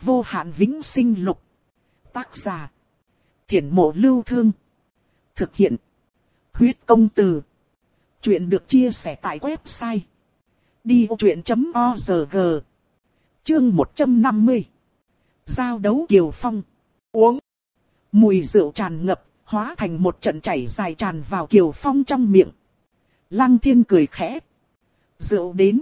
Vô hạn vĩnh sinh lục. Tác giả. Thiển mộ lưu thương. Thực hiện. Huyết công từ. Chuyện được chia sẻ tại website. Đi vô chuyện.org Chương 150 Giao đấu Kiều Phong Uống Mùi rượu tràn ngập, hóa thành một trận chảy dài tràn vào Kiều Phong trong miệng. Lăng thiên cười khẽ. Rượu đến.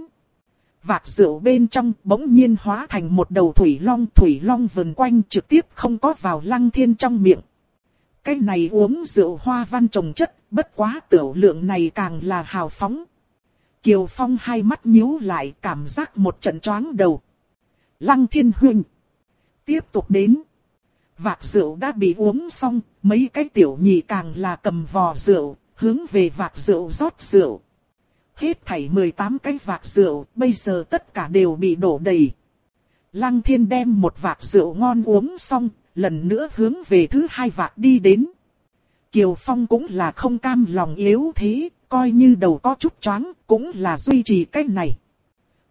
Vạc rượu bên trong bỗng nhiên hóa thành một đầu thủy long. Thủy long vần quanh trực tiếp không có vào lăng thiên trong miệng. Cái này uống rượu hoa văn trồng chất, bất quá tiểu lượng này càng là hào phóng. Kiều Phong hai mắt nhíu lại cảm giác một trận choáng đầu. Lăng thiên huynh. Tiếp tục đến. Vạc rượu đã bị uống xong, mấy cái tiểu nhị càng là cầm vò rượu, hướng về vạc rượu rót rượu. Hết thảy 18 cái vạc rượu, bây giờ tất cả đều bị đổ đầy. Lăng thiên đem một vạc rượu ngon uống xong, lần nữa hướng về thứ hai vạc đi đến. Kiều Phong cũng là không cam lòng yếu thế, coi như đầu có chút choáng, cũng là duy trì cái này.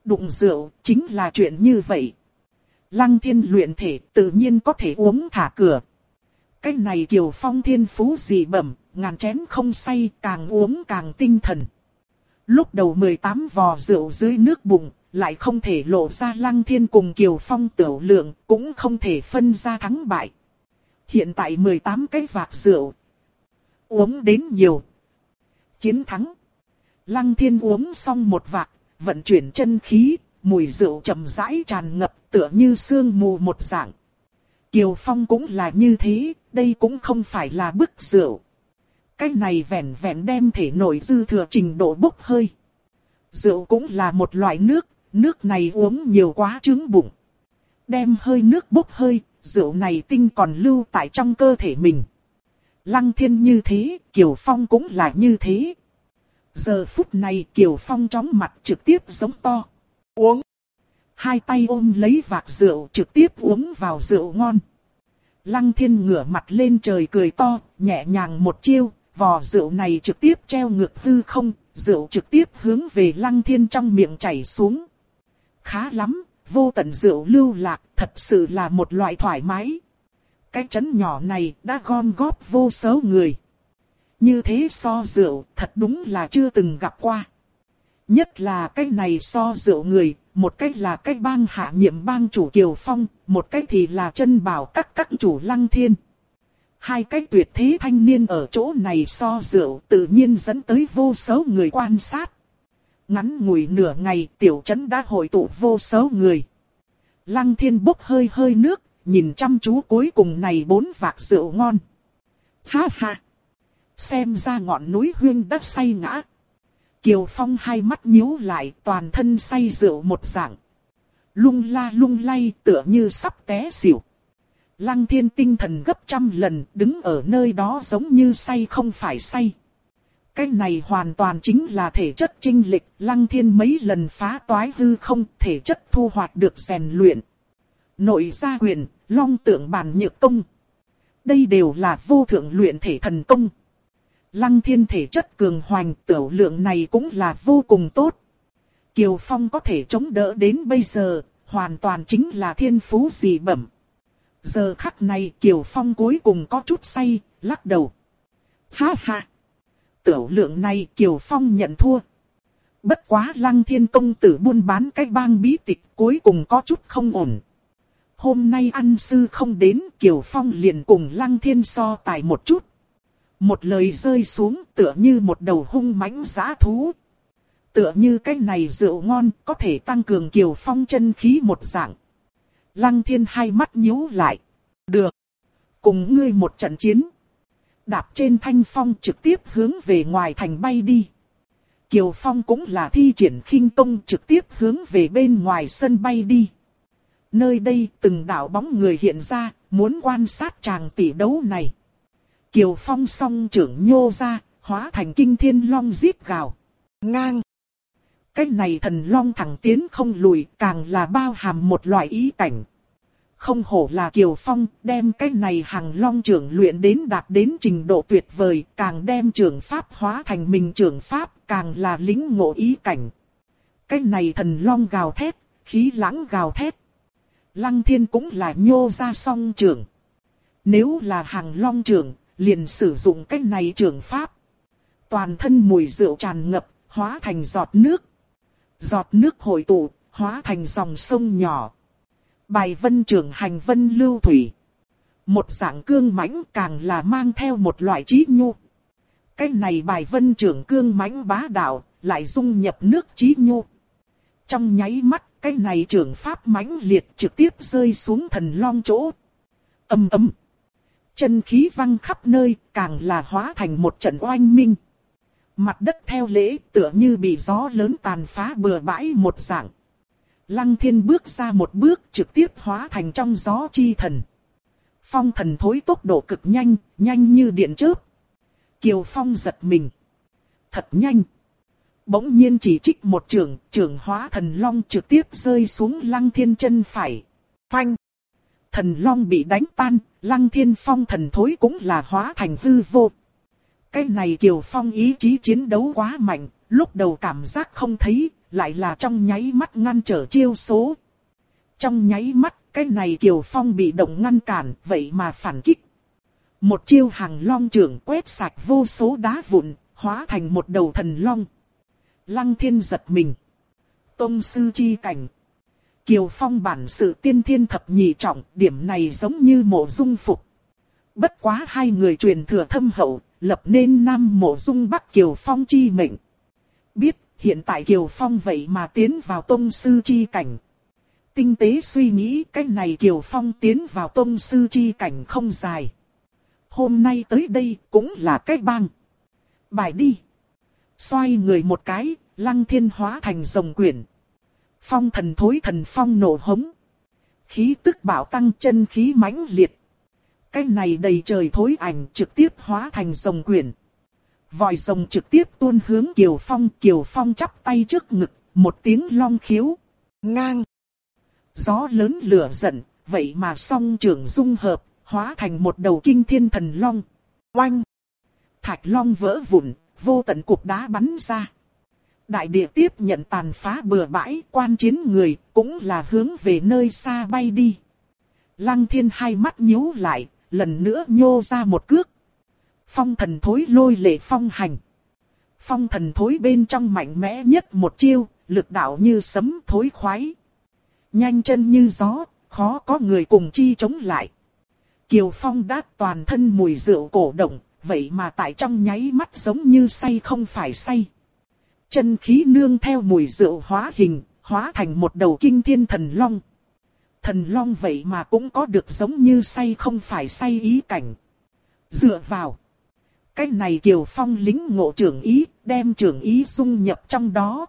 Đụng rượu, chính là chuyện như vậy. Lăng thiên luyện thể tự nhiên có thể uống thả cửa. Cái này Kiều Phong thiên phú dị bẩm, ngàn chén không say, càng uống càng tinh thần. Lúc đầu 18 vò rượu dưới nước bụng, lại không thể lộ ra lăng thiên cùng Kiều Phong tiểu lượng, cũng không thể phân ra thắng bại. Hiện tại 18 cái vạc rượu. Uống đến nhiều. Chiến thắng. Lăng thiên uống xong một vạc, vận chuyển chân khí, mùi rượu chậm rãi tràn ngập tựa như sương mù một dạng. Kiều Phong cũng là như thế, đây cũng không phải là bức rượu. Cái này vẹn vẹn đem thể nội dư thừa trình độ bốc hơi. Rượu cũng là một loại nước, nước này uống nhiều quá trướng bụng. Đem hơi nước bốc hơi, rượu này tinh còn lưu tại trong cơ thể mình. Lăng thiên như thế, Kiều Phong cũng là như thế. Giờ phút này Kiều Phong chóng mặt trực tiếp giống to. Uống. Hai tay ôm lấy vạc rượu trực tiếp uống vào rượu ngon. Lăng thiên ngửa mặt lên trời cười to, nhẹ nhàng một chiêu, vò rượu này trực tiếp treo ngược hư không, rượu trực tiếp hướng về lăng thiên trong miệng chảy xuống. Khá lắm, vô tận rượu lưu lạc, thật sự là một loại thoải mái. Cái chấn nhỏ này đã gom góp vô số người. Như thế so rượu, thật đúng là chưa từng gặp qua. Nhất là cái này so rượu người, một cách là cái bang hạ nhiệm bang chủ Kiều Phong, một cách thì là chân bảo các các chủ lăng thiên. Hai cái tuyệt thế thanh niên ở chỗ này so rượu tự nhiên dẫn tới vô số người quan sát. Ngắn ngủi nửa ngày tiểu trấn đã hội tụ vô số người. Lăng thiên bốc hơi hơi nước, nhìn chăm chú cuối cùng này bốn vạc rượu ngon. Ha ha! Xem ra ngọn núi huyên đất say ngã. Kiều Phong hai mắt nhíu lại toàn thân say rượu một dạng. Lung la lung lay tựa như sắp té xỉu. Lăng thiên tinh thần gấp trăm lần đứng ở nơi đó giống như say không phải say. Cái này hoàn toàn chính là thể chất trinh lịch, lăng thiên mấy lần phá toái hư không, thể chất thu hoạch được rèn luyện. Nội gia quyền, long tượng bản nhược công. Đây đều là vô thượng luyện thể thần công. Lăng thiên thể chất cường hoành tiểu lượng này cũng là vô cùng tốt. Kiều Phong có thể chống đỡ đến bây giờ, hoàn toàn chính là thiên phú dị bẩm. Giờ khắc này Kiều Phong cuối cùng có chút say, lắc đầu. Ha ha! Tiểu lượng này Kiều Phong nhận thua. Bất quá lăng thiên công tử buôn bán cái bang bí tịch cuối cùng có chút không ổn. Hôm nay ăn sư không đến Kiều Phong liền cùng lăng thiên so tài một chút. Một lời rơi xuống tựa như một đầu hung mãnh giã thú. Tựa như cái này rượu ngon có thể tăng cường Kiều Phong chân khí một dạng. Lăng thiên hai mắt nhíu lại. Được. Cùng ngươi một trận chiến. Đạp trên thanh phong trực tiếp hướng về ngoài thành bay đi. Kiều Phong cũng là thi triển khinh công trực tiếp hướng về bên ngoài sân bay đi. Nơi đây từng đạo bóng người hiện ra, muốn quan sát chàng tỷ đấu này. Kiều Phong song trưởng nhô ra, hóa thành kinh thiên long giết gào. Ngang. Cái này thần long thẳng tiến không lùi, càng là bao hàm một loại ý cảnh. Không hổ là Kiều Phong, đem cái này hàng long trưởng luyện đến đạt đến trình độ tuyệt vời, càng đem trưởng pháp hóa thành mình trưởng pháp, càng là lính ngộ ý cảnh. Cái này thần long gào thét, khí lãng gào thét. Lăng Thiên cũng là nhô ra song trưởng Nếu là hàng long trưởng liền sử dụng cách này trường pháp. Toàn thân mùi rượu tràn ngập, hóa thành giọt nước. Giọt nước hội tụ, hóa thành dòng sông nhỏ. Bài vân trường hành vân lưu thủy. Một dạng cương mãnh càng là mang theo một loại trí nhu. Cái này bài vân trưởng cương mãnh bá đạo, lại dung nhập nước trí nhu. Trong nháy mắt, cái này trưởng pháp mãnh liệt trực tiếp rơi xuống thần long chỗ. Âm âm. Chân khí văng khắp nơi, càng là hóa thành một trận oanh minh. Mặt đất theo lễ tựa như bị gió lớn tàn phá bừa bãi một dạng. Lăng thiên bước ra một bước trực tiếp hóa thành trong gió chi thần. Phong thần thối tốc độ cực nhanh, nhanh như điện chớp. Kiều Phong giật mình. Thật nhanh. Bỗng nhiên chỉ trích một trường, trường hóa thần long trực tiếp rơi xuống lăng thiên chân phải. Phanh. Thần long bị đánh tan, lăng thiên phong thần thối cũng là hóa thành hư vô. Cái này Kiều Phong ý chí chiến đấu quá mạnh, lúc đầu cảm giác không thấy, lại là trong nháy mắt ngăn trở chiêu số. Trong nháy mắt, cái này Kiều Phong bị động ngăn cản, vậy mà phản kích. Một chiêu hàng long trưởng quét sạch vô số đá vụn, hóa thành một đầu thần long. Lăng thiên giật mình. Tông sư chi cảnh. Kiều Phong bản sự tiên thiên thập nhị trọng, điểm này giống như mộ dung phục. Bất quá hai người truyền thừa thâm hậu, lập nên nam mộ dung bắc Kiều Phong chi mệnh. Biết, hiện tại Kiều Phong vậy mà tiến vào tông sư chi cảnh. Tinh tế suy nghĩ cái này Kiều Phong tiến vào tông sư chi cảnh không dài. Hôm nay tới đây cũng là cái bang. Bài đi. Xoay người một cái, lăng thiên hóa thành rồng quyển. Phong thần thối thần phong nổ hống. Khí tức bảo tăng chân khí mãnh liệt. Cái này đầy trời thối ảnh trực tiếp hóa thành rồng quyển. Vòi rồng trực tiếp tuôn hướng Kiều Phong. Kiều Phong chắp tay trước ngực, một tiếng long khiếu. Ngang. Gió lớn lửa giận, vậy mà song trưởng dung hợp, hóa thành một đầu kinh thiên thần long. Oanh! Thạch long vỡ vụn, vô tận cục đá bắn ra. Đại địa tiếp nhận tàn phá bừa bãi, quan chiến người, cũng là hướng về nơi xa bay đi. Lăng thiên hai mắt nhíu lại, lần nữa nhô ra một cước. Phong thần thối lôi lệ phong hành. Phong thần thối bên trong mạnh mẽ nhất một chiêu, lực đạo như sấm thối khoái. Nhanh chân như gió, khó có người cùng chi chống lại. Kiều Phong đã toàn thân mùi rượu cổ động, vậy mà tại trong nháy mắt giống như say không phải say. Chân khí nương theo mùi rượu hóa hình, hóa thành một đầu kinh thiên thần long. Thần long vậy mà cũng có được giống như say không phải say ý cảnh. Dựa vào. Cái này Kiều Phong lính ngộ trưởng ý, đem trưởng ý dung nhập trong đó.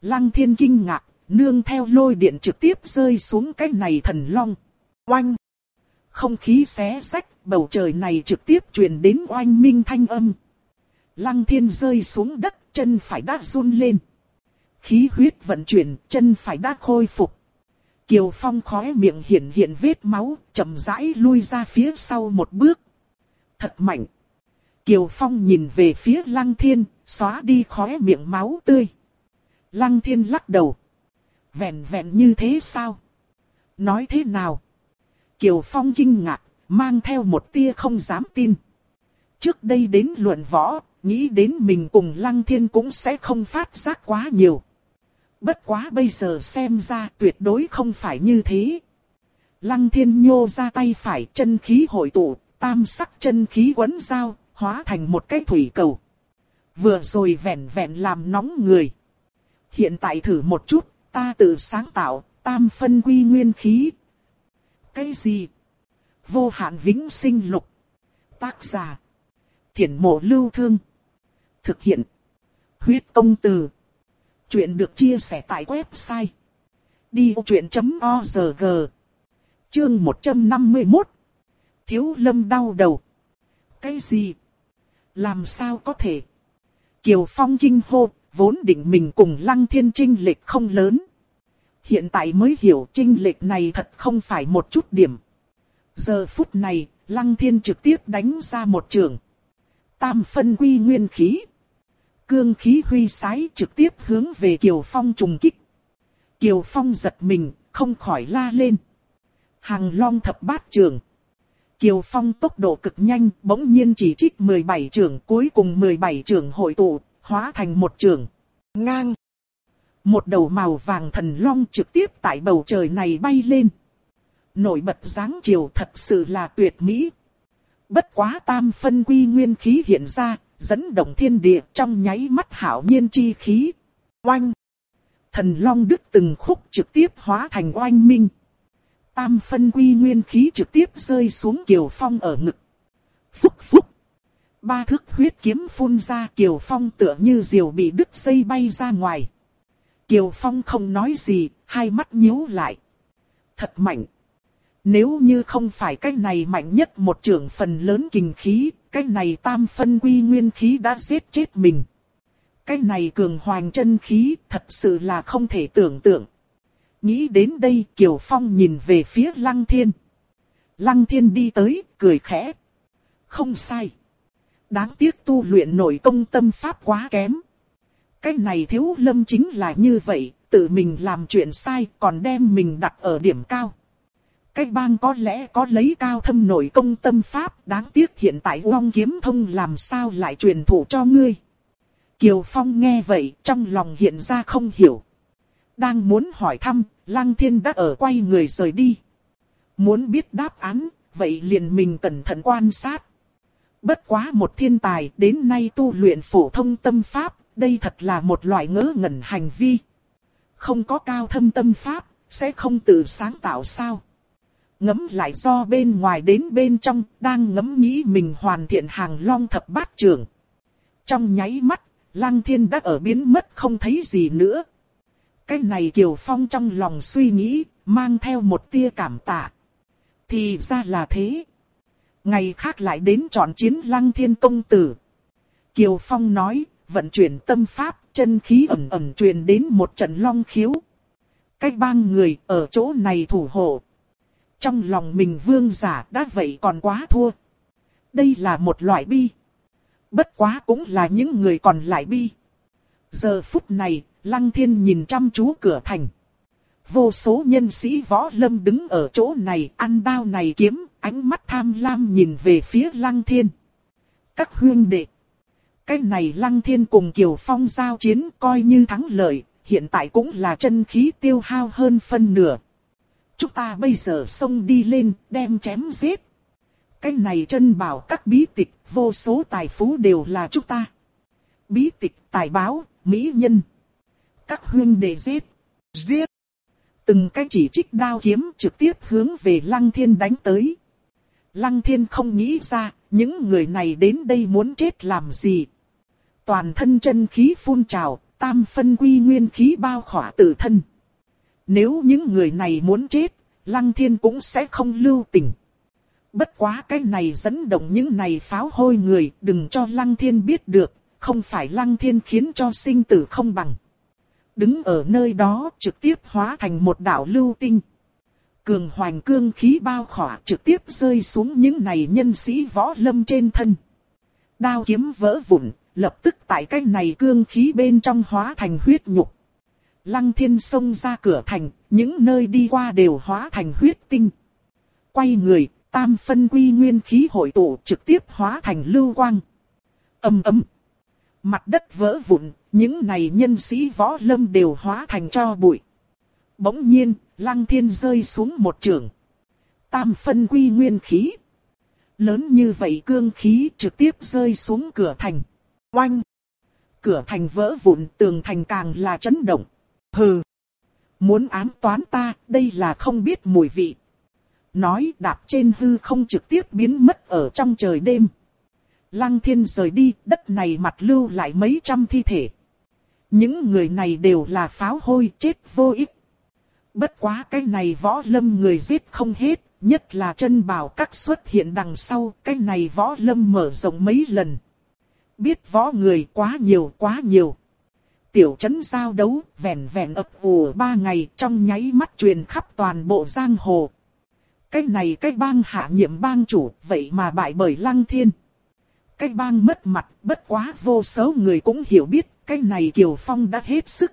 Lăng thiên kinh ngạc, nương theo lôi điện trực tiếp rơi xuống cái này thần long. Oanh! Không khí xé sách, bầu trời này trực tiếp truyền đến oanh minh thanh âm. Lăng thiên rơi xuống đất, chân phải đã run lên. Khí huyết vận chuyển, chân phải đã khôi phục. Kiều Phong khóe miệng hiện hiện vết máu, chậm rãi lui ra phía sau một bước. Thật mạnh. Kiều Phong nhìn về phía Lăng Thiên, xóa đi khóe miệng máu tươi. Lăng Thiên lắc đầu. Vẹn vẹn như thế sao? Nói thế nào? Kiều Phong kinh ngạc, mang theo một tia không dám tin. Trước đây đến luận võ, nghĩ đến mình cùng Lăng Thiên cũng sẽ không phát giác quá nhiều. Bất quá bây giờ xem ra tuyệt đối không phải như thế. Lăng Thiên nhô ra tay phải chân khí hội tụ, tam sắc chân khí quấn dao, hóa thành một cái thủy cầu. Vừa rồi vẹn vẹn làm nóng người. Hiện tại thử một chút, ta tự sáng tạo, tam phân quy nguyên khí, cái gì? Vô hạn vĩnh sinh lục. Tác giả. Thiển mộ lưu thương. Thực hiện. Huyết công từ. Chuyện được chia sẻ tại website. Đi chuyện.org Chương 151 Thiếu lâm đau đầu. Cái gì? Làm sao có thể? Kiều Phong kinh hô, vốn định mình cùng Lăng Thiên Trinh lệch không lớn. Hiện tại mới hiểu trinh lệch này thật không phải một chút điểm. Giờ phút này, Lăng Thiên trực tiếp đánh ra một trường. Tam phân quy nguyên khí. Cương khí huy sái trực tiếp hướng về Kiều Phong trùng kích. Kiều Phong giật mình, không khỏi la lên. Hàng long thập bát trường. Kiều Phong tốc độ cực nhanh, bỗng nhiên chỉ trích 17 trường, cuối cùng 17 trường hội tụ, hóa thành một trường. Ngang. Một đầu màu vàng thần long trực tiếp tại bầu trời này bay lên. Nổi bật dáng chiều thật sự là tuyệt mỹ. Bất quá tam phân quy nguyên khí hiện ra, dẫn động thiên địa trong nháy mắt hảo nhiên chi khí. Oanh! Thần long đức từng khúc trực tiếp hóa thành oanh minh. Tam phân quy nguyên khí trực tiếp rơi xuống Kiều Phong ở ngực. Phúc phúc! Ba thước huyết kiếm phun ra Kiều Phong tựa như diều bị đứt dây bay ra ngoài. Kiều Phong không nói gì, hai mắt nhíu lại. Thật mạnh. Nếu như không phải cái này mạnh nhất một trưởng phần lớn kinh khí, cái này tam phân quy nguyên khí đã giết chết mình. Cái này cường hoàng chân khí thật sự là không thể tưởng tượng. Nghĩ đến đây Kiều Phong nhìn về phía Lăng Thiên. Lăng Thiên đi tới, cười khẽ. Không sai. Đáng tiếc tu luyện nội công tâm pháp quá kém. Cái này thiếu lâm chính là như vậy, tự mình làm chuyện sai còn đem mình đặt ở điểm cao. Cái bang có lẽ có lấy cao thâm nội công tâm pháp, đáng tiếc hiện tại Long Kiếm Thông làm sao lại truyền thụ cho ngươi. Kiều Phong nghe vậy, trong lòng hiện ra không hiểu. Đang muốn hỏi thăm, Lăng Thiên đã ở quay người rời đi. Muốn biết đáp án, vậy liền mình cẩn thận quan sát. Bất quá một thiên tài, đến nay tu luyện phổ thông tâm pháp, đây thật là một loại ngớ ngẩn hành vi. Không có cao thâm tâm pháp, sẽ không tự sáng tạo sao ngẫm lại do bên ngoài đến bên trong, đang ngẫm nghĩ mình hoàn thiện hàng long thập bát trường. Trong nháy mắt, Lăng Thiên đã ở biến mất không thấy gì nữa. Cái này Kiều Phong trong lòng suy nghĩ, mang theo một tia cảm tạ. Thì ra là thế. Ngày khác lại đến chọn chiến Lăng Thiên công tử. Kiều Phong nói, vận chuyển tâm pháp, chân khí ẩn ẩn truyền đến một trận long khiếu. Cách bang người ở chỗ này thủ hộ, trong lòng mình vương giả đã vậy còn quá thua. Đây là một loại bi. Bất quá cũng là những người còn lại bi. Giờ phút này, Lăng Thiên nhìn chăm chú cửa thành. Vô số nhân sĩ võ lâm đứng ở chỗ này, ăn đao này kiếm, ánh mắt tham lam nhìn về phía Lăng Thiên. Các huyên đệ. Cái này Lăng Thiên cùng Kiều Phong giao chiến coi như thắng lợi, hiện tại cũng là chân khí tiêu hao hơn phân nửa. Chúng ta bây giờ xông đi lên, đem chém giết. Cái này chân bảo các bí tịch, vô số tài phú đều là chúng ta. Bí tịch, tài báo, mỹ nhân. Các huyên đệ giết. Giết. Từng cái chỉ trích đao kiếm trực tiếp hướng về Lăng Thiên đánh tới. Lăng Thiên không nghĩ ra, những người này đến đây muốn chết làm gì. Toàn thân chân khí phun trào, tam phân quy nguyên khí bao khỏa tự thân. Nếu những người này muốn chết, Lăng Thiên cũng sẽ không lưu tình. Bất quá cái này dẫn động những này pháo hôi người, đừng cho Lăng Thiên biết được, không phải Lăng Thiên khiến cho sinh tử không bằng. Đứng ở nơi đó trực tiếp hóa thành một đạo lưu tinh. Cường hoành cương khí bao khỏa trực tiếp rơi xuống những này nhân sĩ võ lâm trên thân. Đao kiếm vỡ vụn, lập tức tại cái này cương khí bên trong hóa thành huyết nhục. Lăng thiên xông ra cửa thành, những nơi đi qua đều hóa thành huyết tinh. Quay người, tam phân quy nguyên khí hội tụ trực tiếp hóa thành lưu quang. ầm ầm, Mặt đất vỡ vụn, những này nhân sĩ võ lâm đều hóa thành cho bụi. Bỗng nhiên, lăng thiên rơi xuống một trường. Tam phân quy nguyên khí. Lớn như vậy cương khí trực tiếp rơi xuống cửa thành. Oanh! Cửa thành vỡ vụn, tường thành càng là chấn động. Hừ. Muốn ám toán ta, đây là không biết mùi vị. Nói đạp trên hư không trực tiếp biến mất ở trong trời đêm. Lăng thiên rời đi, đất này mặt lưu lại mấy trăm thi thể. Những người này đều là pháo hôi chết vô ích. Bất quá cái này võ lâm người giết không hết, nhất là chân bảo các xuất hiện đằng sau, cái này võ lâm mở rộng mấy lần. Biết võ người quá nhiều quá nhiều tiểu trấn giao đấu, vẹn vẹn ập ủ ba ngày trong nháy mắt truyền khắp toàn bộ giang hồ. Cái này cái bang hạ nhiệm bang chủ, vậy mà bại bởi lăng thiên. Cái bang mất mặt, bất quá vô số người cũng hiểu biết, cái này Kiều Phong đã hết sức.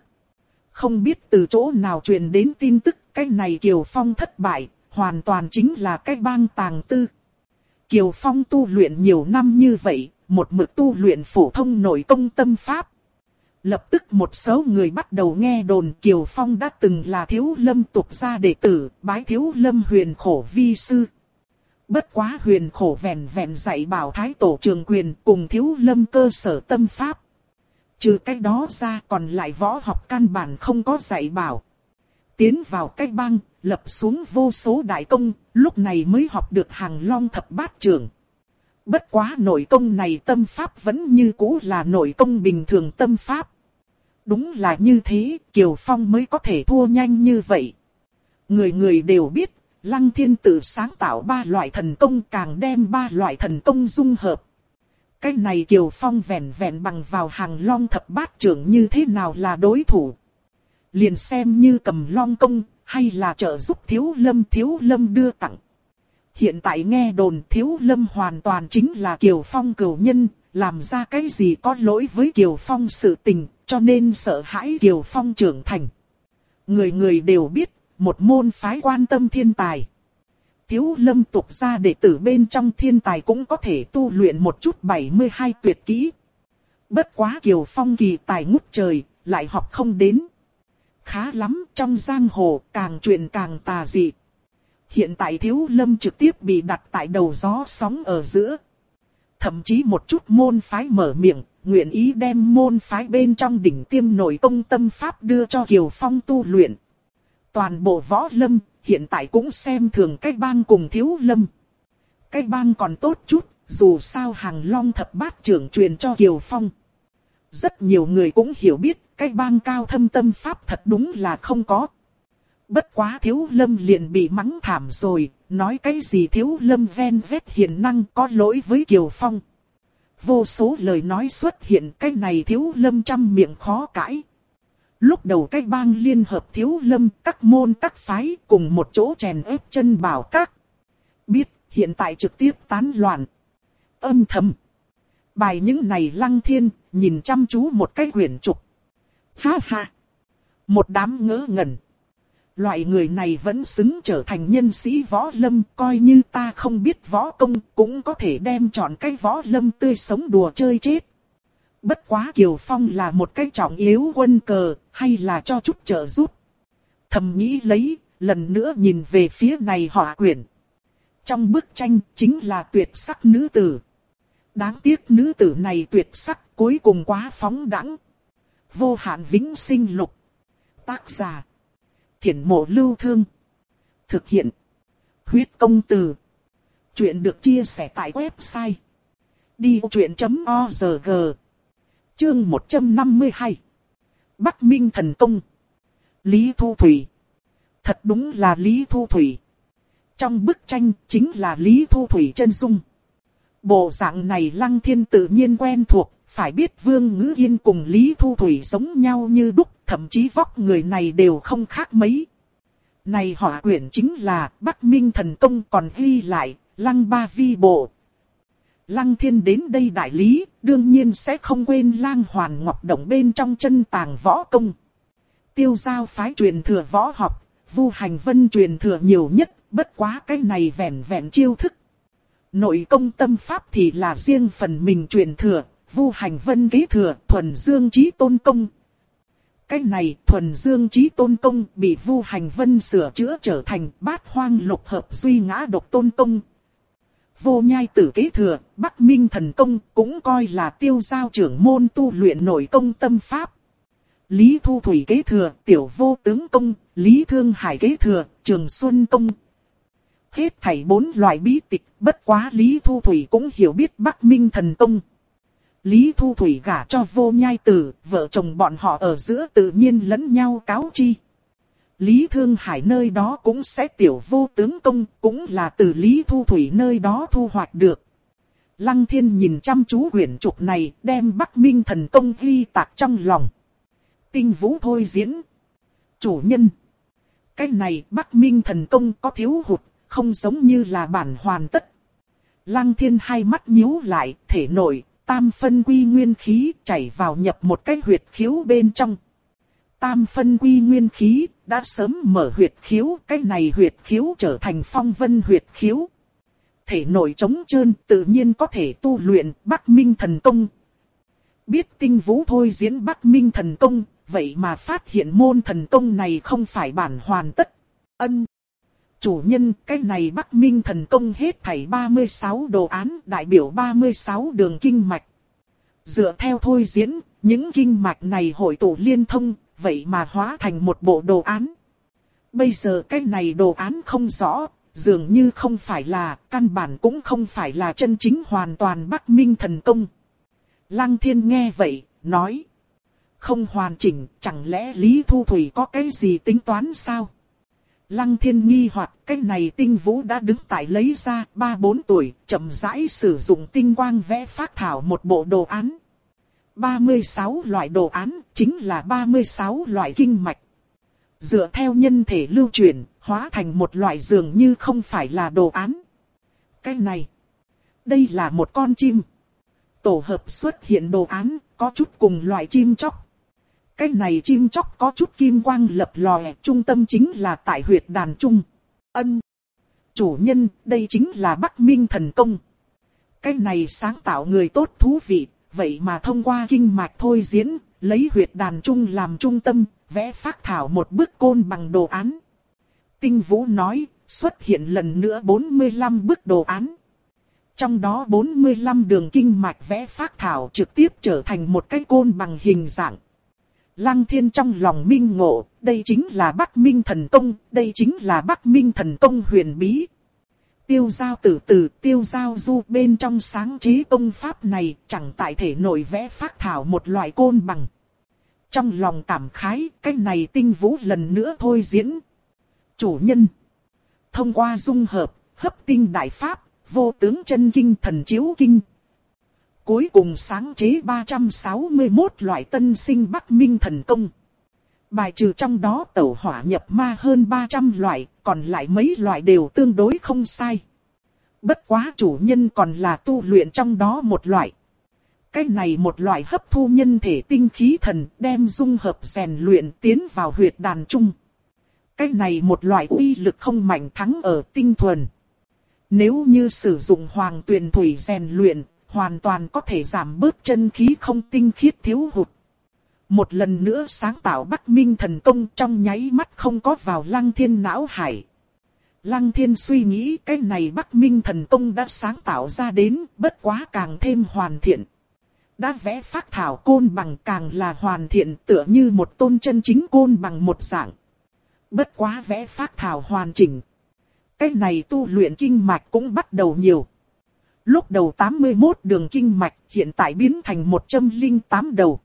Không biết từ chỗ nào truyền đến tin tức, cái này Kiều Phong thất bại, hoàn toàn chính là cái bang tàng tư. Kiều Phong tu luyện nhiều năm như vậy, một mực tu luyện phổ thông nội công tâm pháp. Lập tức một số người bắt đầu nghe đồn Kiều Phong đã từng là thiếu lâm tục gia đệ tử, bái thiếu lâm huyền khổ vi sư. Bất quá huyền khổ vẹn vẹn dạy bảo thái tổ trường quyền cùng thiếu lâm cơ sở tâm pháp. Trừ cái đó ra còn lại võ học căn bản không có dạy bảo. Tiến vào cái băng, lập xuống vô số đại công, lúc này mới học được hàng long thập bát trường. Bất quá nội công này tâm pháp vẫn như cũ là nội công bình thường tâm pháp. Đúng là như thế, Kiều Phong mới có thể thua nhanh như vậy. Người người đều biết, Lăng Thiên tự sáng tạo ba loại thần công càng đem ba loại thần công dung hợp. Cái này Kiều Phong vẹn vẹn bằng vào hàng long thập bát trưởng như thế nào là đối thủ. Liền xem như cầm long công, hay là trợ giúp thiếu lâm thiếu lâm đưa tặng. Hiện tại nghe đồn thiếu lâm hoàn toàn chính là Kiều Phong cửu nhân, làm ra cái gì có lỗi với Kiều Phong sự tình, cho nên sợ hãi Kiều Phong trưởng thành. Người người đều biết, một môn phái quan tâm thiên tài. Thiếu lâm tục ra đệ tử bên trong thiên tài cũng có thể tu luyện một chút 72 tuyệt kỹ. Bất quá Kiều Phong kỳ tài ngút trời, lại học không đến. Khá lắm, trong giang hồ càng truyền càng tà dị. Hiện tại thiếu lâm trực tiếp bị đặt tại đầu gió sóng ở giữa. Thậm chí một chút môn phái mở miệng, nguyện ý đem môn phái bên trong đỉnh tiêm nội công tâm pháp đưa cho Kiều Phong tu luyện. Toàn bộ võ lâm, hiện tại cũng xem thường cái bang cùng thiếu lâm. Cái bang còn tốt chút, dù sao hàng long thập bát trưởng truyền cho Kiều Phong. Rất nhiều người cũng hiểu biết, cái bang cao thâm tâm pháp thật đúng là không có. Bất quá thiếu lâm liền bị mắng thảm rồi, nói cái gì thiếu lâm ven vết hiền năng có lỗi với Kiều Phong. Vô số lời nói xuất hiện cái này thiếu lâm trăm miệng khó cãi. Lúc đầu cái bang liên hợp thiếu lâm các môn các phái cùng một chỗ chèn ép chân bảo các. Biết hiện tại trực tiếp tán loạn. Âm thầm. Bài những này lăng thiên nhìn chăm chú một cái quyển trục. Ha ha. Một đám ngỡ ngẩn. Loại người này vẫn xứng trở thành nhân sĩ võ lâm, coi như ta không biết võ công, cũng có thể đem chọn cái võ lâm tươi sống đùa chơi chết. Bất quá Kiều Phong là một cái trọng yếu quân cờ, hay là cho chút trợ giúp. Thầm nghĩ lấy, lần nữa nhìn về phía này họ quyển. Trong bức tranh chính là tuyệt sắc nữ tử. Đáng tiếc nữ tử này tuyệt sắc cuối cùng quá phóng đẳng. Vô hạn vĩnh sinh lục. Tác giả. Thiển mộ lưu thương. Thực hiện. Huyết công từ. Chuyện được chia sẻ tại website. Đi truyện.org Chương 152 Bắc Minh Thần Công Lý Thu Thủy Thật đúng là Lý Thu Thủy. Trong bức tranh chính là Lý Thu Thủy chân dung. Bộ dạng này Lăng Thiên tự nhiên quen thuộc, phải biết Vương Ngữ Yên cùng Lý Thu Thủy giống nhau như đúc, thậm chí vóc người này đều không khác mấy. Này họ quyển chính là Bắc Minh Thần Công còn ghi lại, Lăng Ba Vi Bộ. Lăng Thiên đến đây đại lý, đương nhiên sẽ không quên lang hoàn ngọc động bên trong chân tàng võ công. Tiêu giao phái truyền thừa võ học, vu hành vân truyền thừa nhiều nhất, bất quá cái này vẹn vẹn chiêu thức. Nội công tâm pháp thì là riêng phần mình truyền thừa, vu hành vân kế thừa, thuần dương trí tôn công. Cái này thuần dương trí tôn công bị vu hành vân sửa chữa trở thành bát hoang lục hợp duy ngã độc tôn công. Vô nhai tử kế thừa, Bắc Minh thần công cũng coi là tiêu giao trưởng môn tu luyện nội công tâm pháp. Lý Thu Thủy kế thừa, tiểu vô tướng công, Lý Thương Hải kế thừa, trường xuân công. Hết thảy bốn loại bí tịch, bất quá Lý Thu Thủy cũng hiểu biết Bắc Minh thần công. Lý Thu Thủy gả cho vô nhai tử, vợ chồng bọn họ ở giữa tự nhiên lẫn nhau cáo chi. Lý Thương Hải nơi đó cũng sẽ tiểu vô tướng công, cũng là từ Lý Thu Thủy nơi đó thu hoạch được. Lăng thiên nhìn chăm chú quyển trục này, đem Bắc Minh thần công ghi tạc trong lòng. Tinh vũ thôi diễn. Chủ nhân. Cái này Bắc Minh thần công có thiếu hụt, không giống như là bản hoàn tất. Lăng thiên hai mắt nhíu lại, thể nổi, tam phân quy nguyên khí chảy vào nhập một cái huyệt khiếu bên trong. tam phân quy nguyên khí, đã sớm mở huyệt khiếu, cái này huyệt khiếu trở thành phong vân huyệt khiếu. Thể nội trống trơn tự nhiên có thể tu luyện Bắc Minh thần công. Biết tinh vũ thôi diễn Bắc Minh thần công, vậy mà phát hiện môn thần công này không phải bản hoàn tất. Ân. Chủ nhân, cái này Bắc Minh thần công hết thảy 36 đồ án đại biểu 36 đường kinh mạch. Dựa theo thôi diễn, những kinh mạch này hội tụ liên thông, vậy mà hóa thành một bộ đồ án. Bây giờ cái này đồ án không rõ, dường như không phải là, căn bản cũng không phải là chân chính hoàn toàn Bắc Minh thần công. Lăng thiên nghe vậy, nói. Không hoàn chỉnh, chẳng lẽ Lý Thu Thủy có cái gì tính toán sao? Lăng thiên nghi hoặc cái này tinh vũ đã đứng tại lấy ra 3-4 tuổi, chậm rãi sử dụng tinh quang vẽ phát thảo một bộ đồ án. 36 loại đồ án chính là 36 loại kinh mạch. Dựa theo nhân thể lưu truyền, hóa thành một loại dường như không phải là đồ án. Cái này, đây là một con chim. Tổ hợp xuất hiện đồ án, có chút cùng loại chim chóc. Cái này chim chóc có chút kim quang lập lòe, trung tâm chính là tại huyệt đàn trung. Ân. Chủ nhân, đây chính là Bắc Minh thần công. Cái này sáng tạo người tốt thú vị, vậy mà thông qua kinh mạch thôi diễn, lấy huyệt đàn trung làm trung tâm, vẽ phác thảo một bức côn bằng đồ án. Tinh Vũ nói, xuất hiện lần nữa 45 bức đồ án. Trong đó 45 đường kinh mạch vẽ phác thảo trực tiếp trở thành một cái côn bằng hình dạng. Lăng thiên trong lòng minh ngộ, đây chính là Bắc Minh thần công, đây chính là Bắc Minh thần công huyền bí. Tiêu giao tử tử, tiêu giao du bên trong sáng trí công pháp này chẳng tại thể nội vẽ phát thảo một loại côn bằng. Trong lòng cảm khái, cái này tinh vũ lần nữa thôi diễn. Chủ nhân. Thông qua dung hợp, hấp tinh đại pháp, vô tướng chân kinh thần chiếu kinh. Cuối cùng sáng chế 361 loại tân sinh Bắc Minh thần công. Bài trừ trong đó tẩu hỏa nhập ma hơn 300 loại, còn lại mấy loại đều tương đối không sai. Bất quá chủ nhân còn là tu luyện trong đó một loại. Cái này một loại hấp thu nhân thể tinh khí thần đem dung hợp rèn luyện tiến vào huyệt đàn trung. Cái này một loại uy lực không mạnh thắng ở tinh thuần. Nếu như sử dụng hoàng tuyền thủy rèn luyện, hoàn toàn có thể giảm bớt chân khí không tinh khiết thiếu hụt. Một lần nữa sáng tạo Bắc Minh thần công trong nháy mắt không có vào lăng thiên não hải. Lăng thiên suy nghĩ cái này Bắc Minh thần công đã sáng tạo ra đến bất quá càng thêm hoàn thiện. Đã vẽ phác thảo côn bằng càng là hoàn thiện tựa như một tôn chân chính côn bằng một dạng. Bất quá vẽ phác thảo hoàn chỉnh. Cái này tu luyện kinh mạch cũng bắt đầu nhiều. Lúc đầu 81 đường kinh mạch hiện tại biến thành 108 đầu.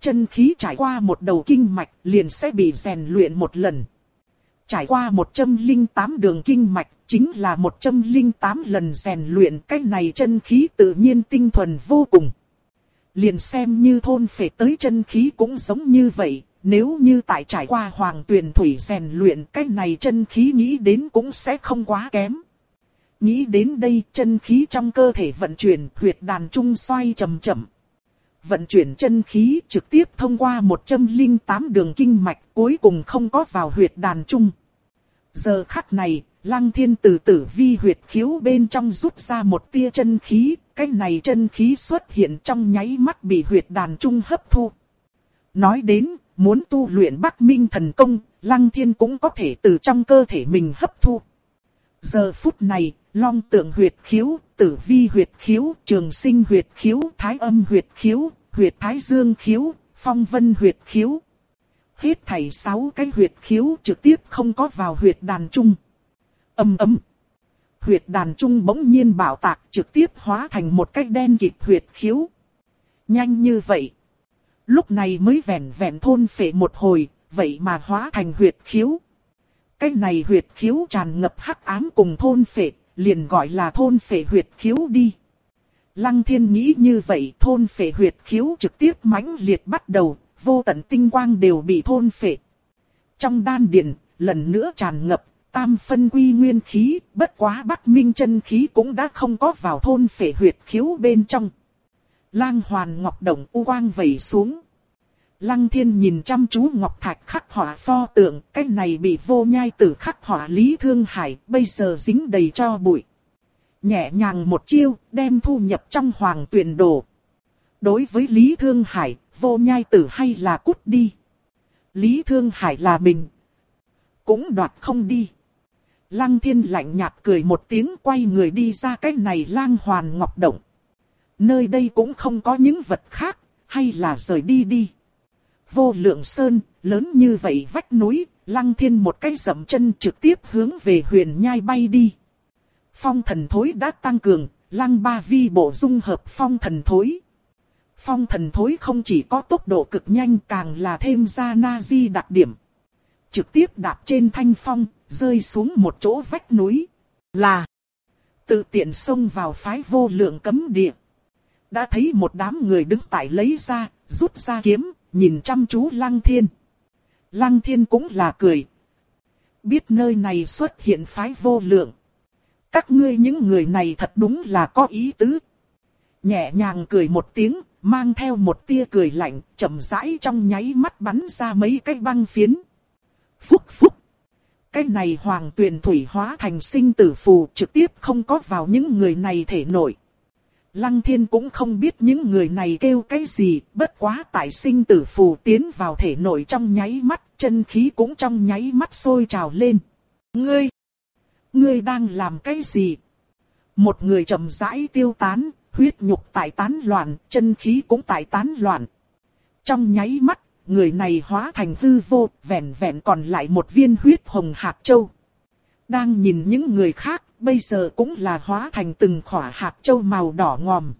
Chân khí trải qua một đầu kinh mạch liền sẽ bị rèn luyện một lần. Trải qua 108 đường kinh mạch chính là 108 lần rèn luyện cái này chân khí tự nhiên tinh thuần vô cùng. Liền xem như thôn phệ tới chân khí cũng giống như vậy, nếu như tại trải qua hoàng tuyền thủy rèn luyện cái này chân khí nghĩ đến cũng sẽ không quá kém. Nghĩ đến đây chân khí trong cơ thể vận chuyển huyệt đàn trung xoay chậm chậm. Vận chuyển chân khí trực tiếp thông qua 108 đường kinh mạch cuối cùng không có vào huyệt đàn trung. Giờ khắc này, lăng thiên từ tử vi huyệt khiếu bên trong rút ra một tia chân khí, cái này chân khí xuất hiện trong nháy mắt bị huyệt đàn trung hấp thu. Nói đến, muốn tu luyện Bắc Minh thần công, Lăng Thiên cũng có thể từ trong cơ thể mình hấp thu. Giờ phút này, long tượng huyệt khiếu, tử vi huyệt khiếu, trường sinh huyệt khiếu, thái âm huyệt khiếu, huyệt thái dương khiếu, phong vân huyệt khiếu. Hết thảy sáu cái huyệt khiếu trực tiếp không có vào huyệt đàn trung. Âm ấm. Huyệt đàn trung bỗng nhiên bảo tạc trực tiếp hóa thành một cái đen kịt huyệt khiếu. Nhanh như vậy. Lúc này mới vẹn vẹn thôn phệ một hồi, vậy mà hóa thành huyệt khiếu. Cái này huyệt khiếu tràn ngập hắc ám cùng thôn phệ, liền gọi là thôn phệ huyệt khiếu đi. Lăng thiên nghĩ như vậy thôn phệ huyệt khiếu trực tiếp mãnh liệt bắt đầu, vô tận tinh quang đều bị thôn phệ. Trong đan điện, lần nữa tràn ngập, tam phân quy nguyên khí, bất quá bắc minh chân khí cũng đã không có vào thôn phệ huyệt khiếu bên trong. Lang hoàn ngọc động u quang vẩy xuống. Lăng thiên nhìn chăm chú Ngọc Thạch khắc họa pho tượng, cái này bị vô nhai tử khắc họa Lý Thương Hải, bây giờ dính đầy cho bụi. Nhẹ nhàng một chiêu, đem thu nhập trong hoàng tuyển đồ. Đối với Lý Thương Hải, vô nhai tử hay là cút đi. Lý Thương Hải là mình. Cũng đoạt không đi. Lăng thiên lạnh nhạt cười một tiếng quay người đi ra cái này lang hoàn ngọc động. Nơi đây cũng không có những vật khác, hay là rời đi đi. Vô lượng sơn, lớn như vậy vách núi, lăng thiên một cái dậm chân trực tiếp hướng về huyền nhai bay đi. Phong thần thối đã tăng cường, lăng ba vi bộ dung hợp phong thần thối. Phong thần thối không chỉ có tốc độ cực nhanh càng là thêm ra na di đặc điểm. Trực tiếp đạp trên thanh phong, rơi xuống một chỗ vách núi. Là tự tiện xông vào phái vô lượng cấm địa. Đã thấy một đám người đứng tại lấy ra, rút ra kiếm, nhìn chăm chú Lăng Thiên. Lăng Thiên cũng là cười. Biết nơi này xuất hiện phái vô lượng. Các ngươi những người này thật đúng là có ý tứ. Nhẹ nhàng cười một tiếng, mang theo một tia cười lạnh, chậm rãi trong nháy mắt bắn ra mấy cái băng phiến. Phúc phúc. Cái này hoàng tuyền thủy hóa thành sinh tử phù trực tiếp không có vào những người này thể nổi. Lăng thiên cũng không biết những người này kêu cái gì, bất quá tại sinh tử phù tiến vào thể nội trong nháy mắt, chân khí cũng trong nháy mắt sôi trào lên. Ngươi! Ngươi đang làm cái gì? Một người chậm rãi tiêu tán, huyết nhục tại tán loạn, chân khí cũng tại tán loạn. Trong nháy mắt, người này hóa thành hư vô, vẹn vẹn còn lại một viên huyết hồng hạt châu. Đang nhìn những người khác, bây giờ cũng là hóa thành từng khỏa hạt châu màu đỏ ngòm.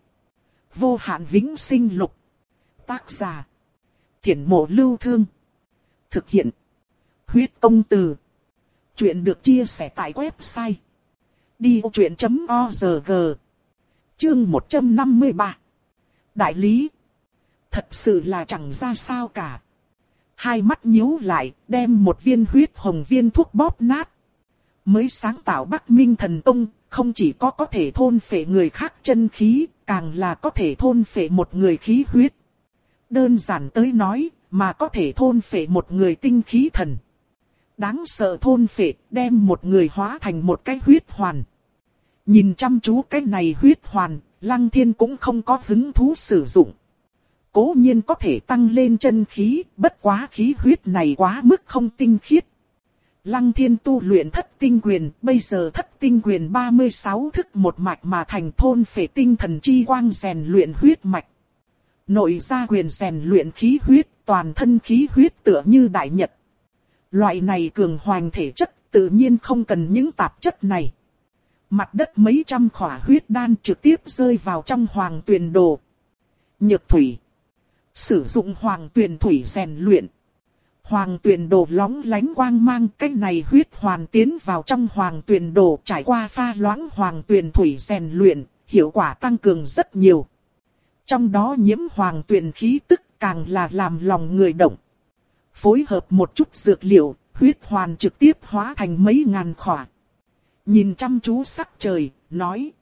Vô hạn vĩnh sinh lục. Tác giả. Thiển mộ lưu thương. Thực hiện. Huyết công từ. Chuyện được chia sẻ tại website. Đi vô chuyện.org Chương 153 Đại lý Thật sự là chẳng ra sao cả. Hai mắt nhíu lại, đem một viên huyết hồng viên thuốc bóp nát. Mới sáng tạo Bắc Minh Thần Tông, không chỉ có có thể thôn phệ người khác chân khí, càng là có thể thôn phệ một người khí huyết. Đơn giản tới nói, mà có thể thôn phệ một người tinh khí thần. Đáng sợ thôn phệ, đem một người hóa thành một cái huyết hoàn. Nhìn chăm chú cái này huyết hoàn, Lăng Thiên cũng không có hứng thú sử dụng. Cố nhiên có thể tăng lên chân khí, bất quá khí huyết này quá mức không tinh khiết. Lăng thiên tu luyện thất tinh quyền, bây giờ thất tinh quyền 36 thức một mạch mà thành thôn phệ tinh thần chi quang rèn luyện huyết mạch. Nội gia quyền rèn luyện khí huyết, toàn thân khí huyết tựa như đại nhật. Loại này cường hoành thể chất, tự nhiên không cần những tạp chất này. Mặt đất mấy trăm khỏa huyết đan trực tiếp rơi vào trong hoàng tuyền đồ. Nhược thủy. Sử dụng hoàng tuyền thủy rèn luyện. Hoàng tuyền đồ lóng lánh quang mang cái này huyết hoàn tiến vào trong hoàng tuyền đồ trải qua pha loãng hoàng tuyền thủy rèn luyện, hiệu quả tăng cường rất nhiều. Trong đó nhiễm hoàng tuyền khí tức càng là làm lòng người động. Phối hợp một chút dược liệu, huyết hoàn trực tiếp hóa thành mấy ngàn khỏa. Nhìn chăm chú sắc trời, nói.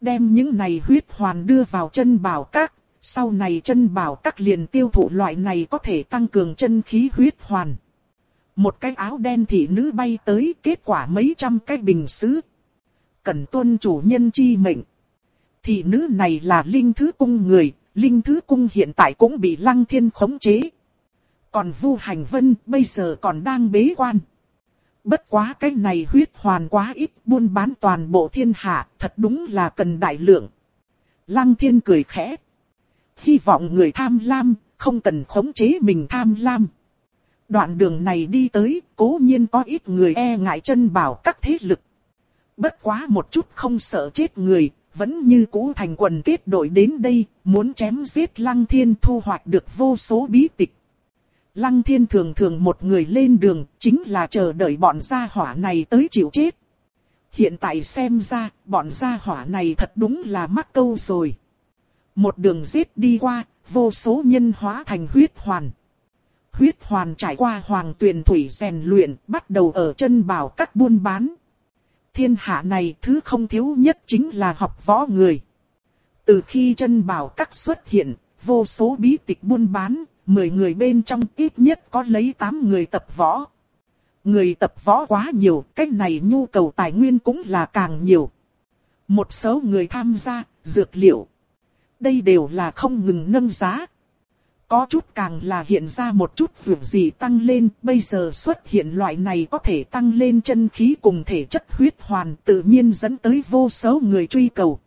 Đem những này huyết hoàn đưa vào chân bảo các, sau này chân bảo các liền tiêu thụ loại này có thể tăng cường chân khí huyết hoàn. Một cái áo đen thị nữ bay tới kết quả mấy trăm cái bình sứ. Cần tuân chủ nhân chi mệnh. Thị nữ này là linh thứ cung người, linh thứ cung hiện tại cũng bị lăng thiên khống chế. Còn Vu Hành Vân bây giờ còn đang bế quan. Bất quá cái này huyết hoàn quá ít buôn bán toàn bộ thiên hạ, thật đúng là cần đại lượng. Lăng thiên cười khẽ. Hy vọng người tham lam, không cần khống chế mình tham lam. Đoạn đường này đi tới, cố nhiên có ít người e ngại chân bảo các thế lực. Bất quá một chút không sợ chết người, vẫn như cũ thành quần kết đội đến đây, muốn chém giết lăng thiên thu hoạch được vô số bí tịch. Lăng thiên thường thường một người lên đường, chính là chờ đợi bọn gia hỏa này tới chịu chết. Hiện tại xem ra, bọn gia hỏa này thật đúng là mắc câu rồi. Một đường giết đi qua, vô số nhân hóa thành huyết hoàn. Huyết hoàn trải qua hoàng tuyền thủy rèn luyện, bắt đầu ở chân bảo các buôn bán. Thiên hạ này thứ không thiếu nhất chính là học võ người. Từ khi chân bảo các xuất hiện, vô số bí tịch buôn bán, 10 người bên trong ít nhất có lấy 8 người tập võ. Người tập võ quá nhiều, cách này nhu cầu tài nguyên cũng là càng nhiều. Một số người tham gia, dược liệu. Đây đều là không ngừng nâng giá. Có chút càng là hiện ra một chút vượt gì tăng lên, bây giờ xuất hiện loại này có thể tăng lên chân khí cùng thể chất huyết hoàn tự nhiên dẫn tới vô số người truy cầu.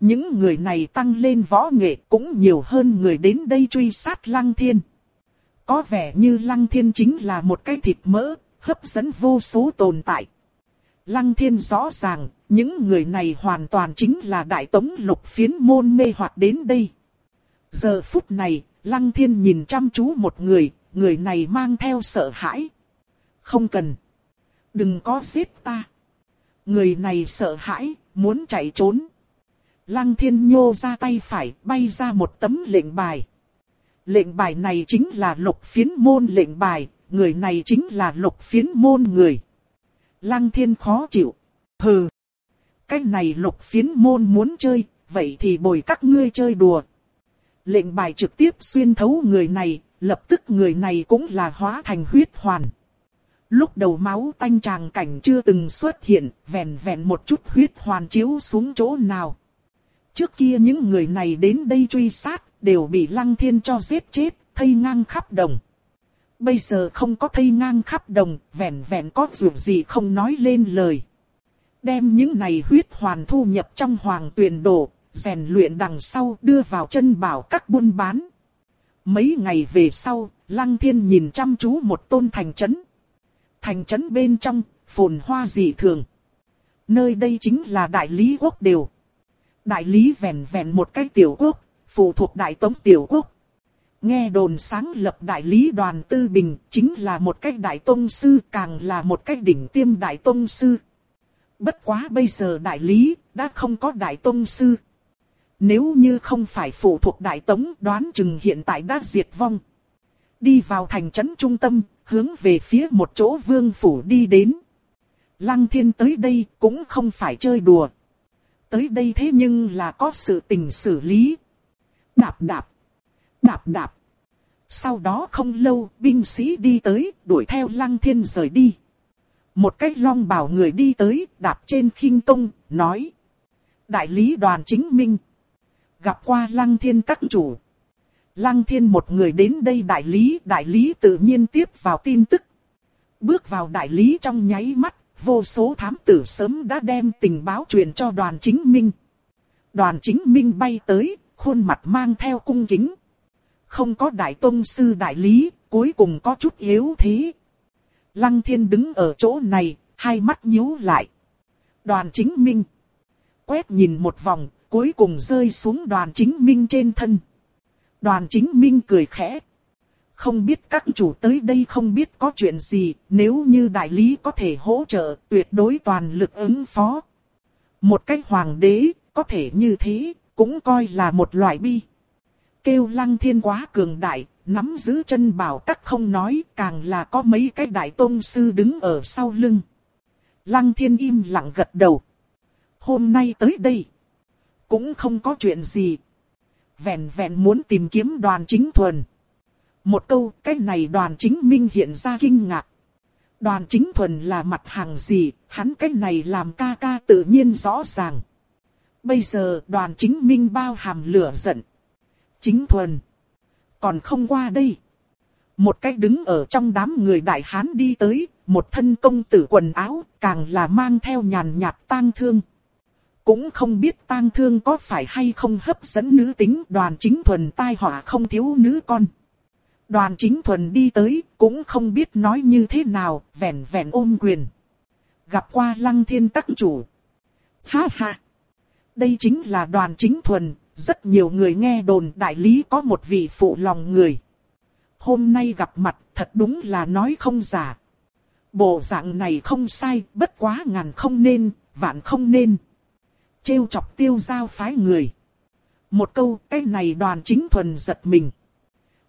Những người này tăng lên võ nghệ cũng nhiều hơn người đến đây truy sát Lăng Thiên. Có vẻ như Lăng Thiên chính là một cái thịt mỡ, hấp dẫn vô số tồn tại. Lăng Thiên rõ ràng, những người này hoàn toàn chính là đại tống lục phiến môn mê hoặc đến đây. Giờ phút này, Lăng Thiên nhìn chăm chú một người, người này mang theo sợ hãi. Không cần. Đừng có giết ta. Người này sợ hãi, muốn chạy trốn. Lăng thiên nhô ra tay phải, bay ra một tấm lệnh bài. Lệnh bài này chính là lục phiến môn lệnh bài, người này chính là lục phiến môn người. Lăng thiên khó chịu. Hừ. Cái này lục phiến môn muốn chơi, vậy thì bồi các ngươi chơi đùa. Lệnh bài trực tiếp xuyên thấu người này, lập tức người này cũng là hóa thành huyết hoàn. Lúc đầu máu tanh tràng cảnh chưa từng xuất hiện, vẹn vẹn một chút huyết hoàn chiếu xuống chỗ nào. Trước kia những người này đến đây truy sát, đều bị lăng thiên cho giết chết, thây ngang khắp đồng. Bây giờ không có thây ngang khắp đồng, vẹn vẹn có dù gì không nói lên lời. Đem những này huyết hoàn thu nhập trong hoàng tuyển đồ, rèn luyện đằng sau đưa vào chân bảo các buôn bán. Mấy ngày về sau, Lăng Thiên nhìn chăm chú một tôn thành trấn. Thành trấn bên trong, phồn hoa dị thường. Nơi đây chính là đại lý quốc đều. Đại lý vẹn vẹn một cái tiểu quốc, phụ thuộc đại tống tiểu quốc. Nghe đồn sáng lập đại lý đoàn tư bình chính là một cái đại tông sư càng là một cái đỉnh tiêm đại tông sư. Bất quá bây giờ đại lý đã không có đại tông sư. Nếu như không phải phụ thuộc đại tống đoán chừng hiện tại đã diệt vong. Đi vào thành trấn trung tâm, hướng về phía một chỗ vương phủ đi đến. Lăng thiên tới đây cũng không phải chơi đùa tới đây thế nhưng là có sự tình xử lý. Đạp đạp, đạp đạp. Sau đó không lâu, binh sĩ đi tới, đuổi theo lăng thiên rời đi. Một cách long bảo người đi tới, đạp trên khinh công, nói. Đại lý đoàn chính minh. Gặp qua lăng thiên các chủ. Lăng thiên một người đến đây đại lý, đại lý tự nhiên tiếp vào tin tức. Bước vào đại lý trong nháy mắt, vô số thám tử sớm đã đem tình báo truyền cho đoàn chính minh. Đoàn chính minh bay tới, khuôn mặt mang theo cung kính. Không có đại tôn sư đại lý, cuối cùng có chút yếu thế. Lăng thiên đứng ở chỗ này, hai mắt nhíu lại. Đoàn chính minh. Quét nhìn một vòng, cuối cùng rơi xuống đoàn chính minh trên thân. Đoàn chính minh cười khẽ, không biết các chủ tới đây không biết có chuyện gì, nếu như đại lý có thể hỗ trợ, tuyệt đối toàn lực ứng phó. Một cách hoàng đế, có thể như thế, cũng coi là một loại bi. Kêu lăng thiên quá cường đại, nắm giữ chân bảo các không nói, càng là có mấy cái đại tôn sư đứng ở sau lưng. Lăng thiên im lặng gật đầu. Hôm nay tới đây, cũng không có chuyện gì. Vẹn vẹn muốn tìm kiếm đoàn chính thuần. Một câu, cái này đoàn chính minh hiện ra kinh ngạc. Đoàn chính thuần là mặt hàng gì, hắn cái này làm ca ca tự nhiên rõ ràng. Bây giờ đoàn chính minh bao hàm lửa giận. Chính thuần. Còn không qua đây. Một cách đứng ở trong đám người đại hán đi tới, một thân công tử quần áo, càng là mang theo nhàn nhạt tang thương. Cũng không biết tang thương có phải hay không hấp dẫn nữ tính đoàn chính thuần tai họa không thiếu nữ con. Đoàn chính thuần đi tới, cũng không biết nói như thế nào, vẻn vẻn ôm quyền. Gặp qua lăng thiên các chủ. Ha ha! Đây chính là đoàn chính thuần, rất nhiều người nghe đồn đại lý có một vị phụ lòng người. Hôm nay gặp mặt thật đúng là nói không giả. Bộ dạng này không sai, bất quá ngàn không nên, vạn không nên. Trêu chọc tiêu giao phái người. Một câu, cái này đoàn chính thuần giật mình.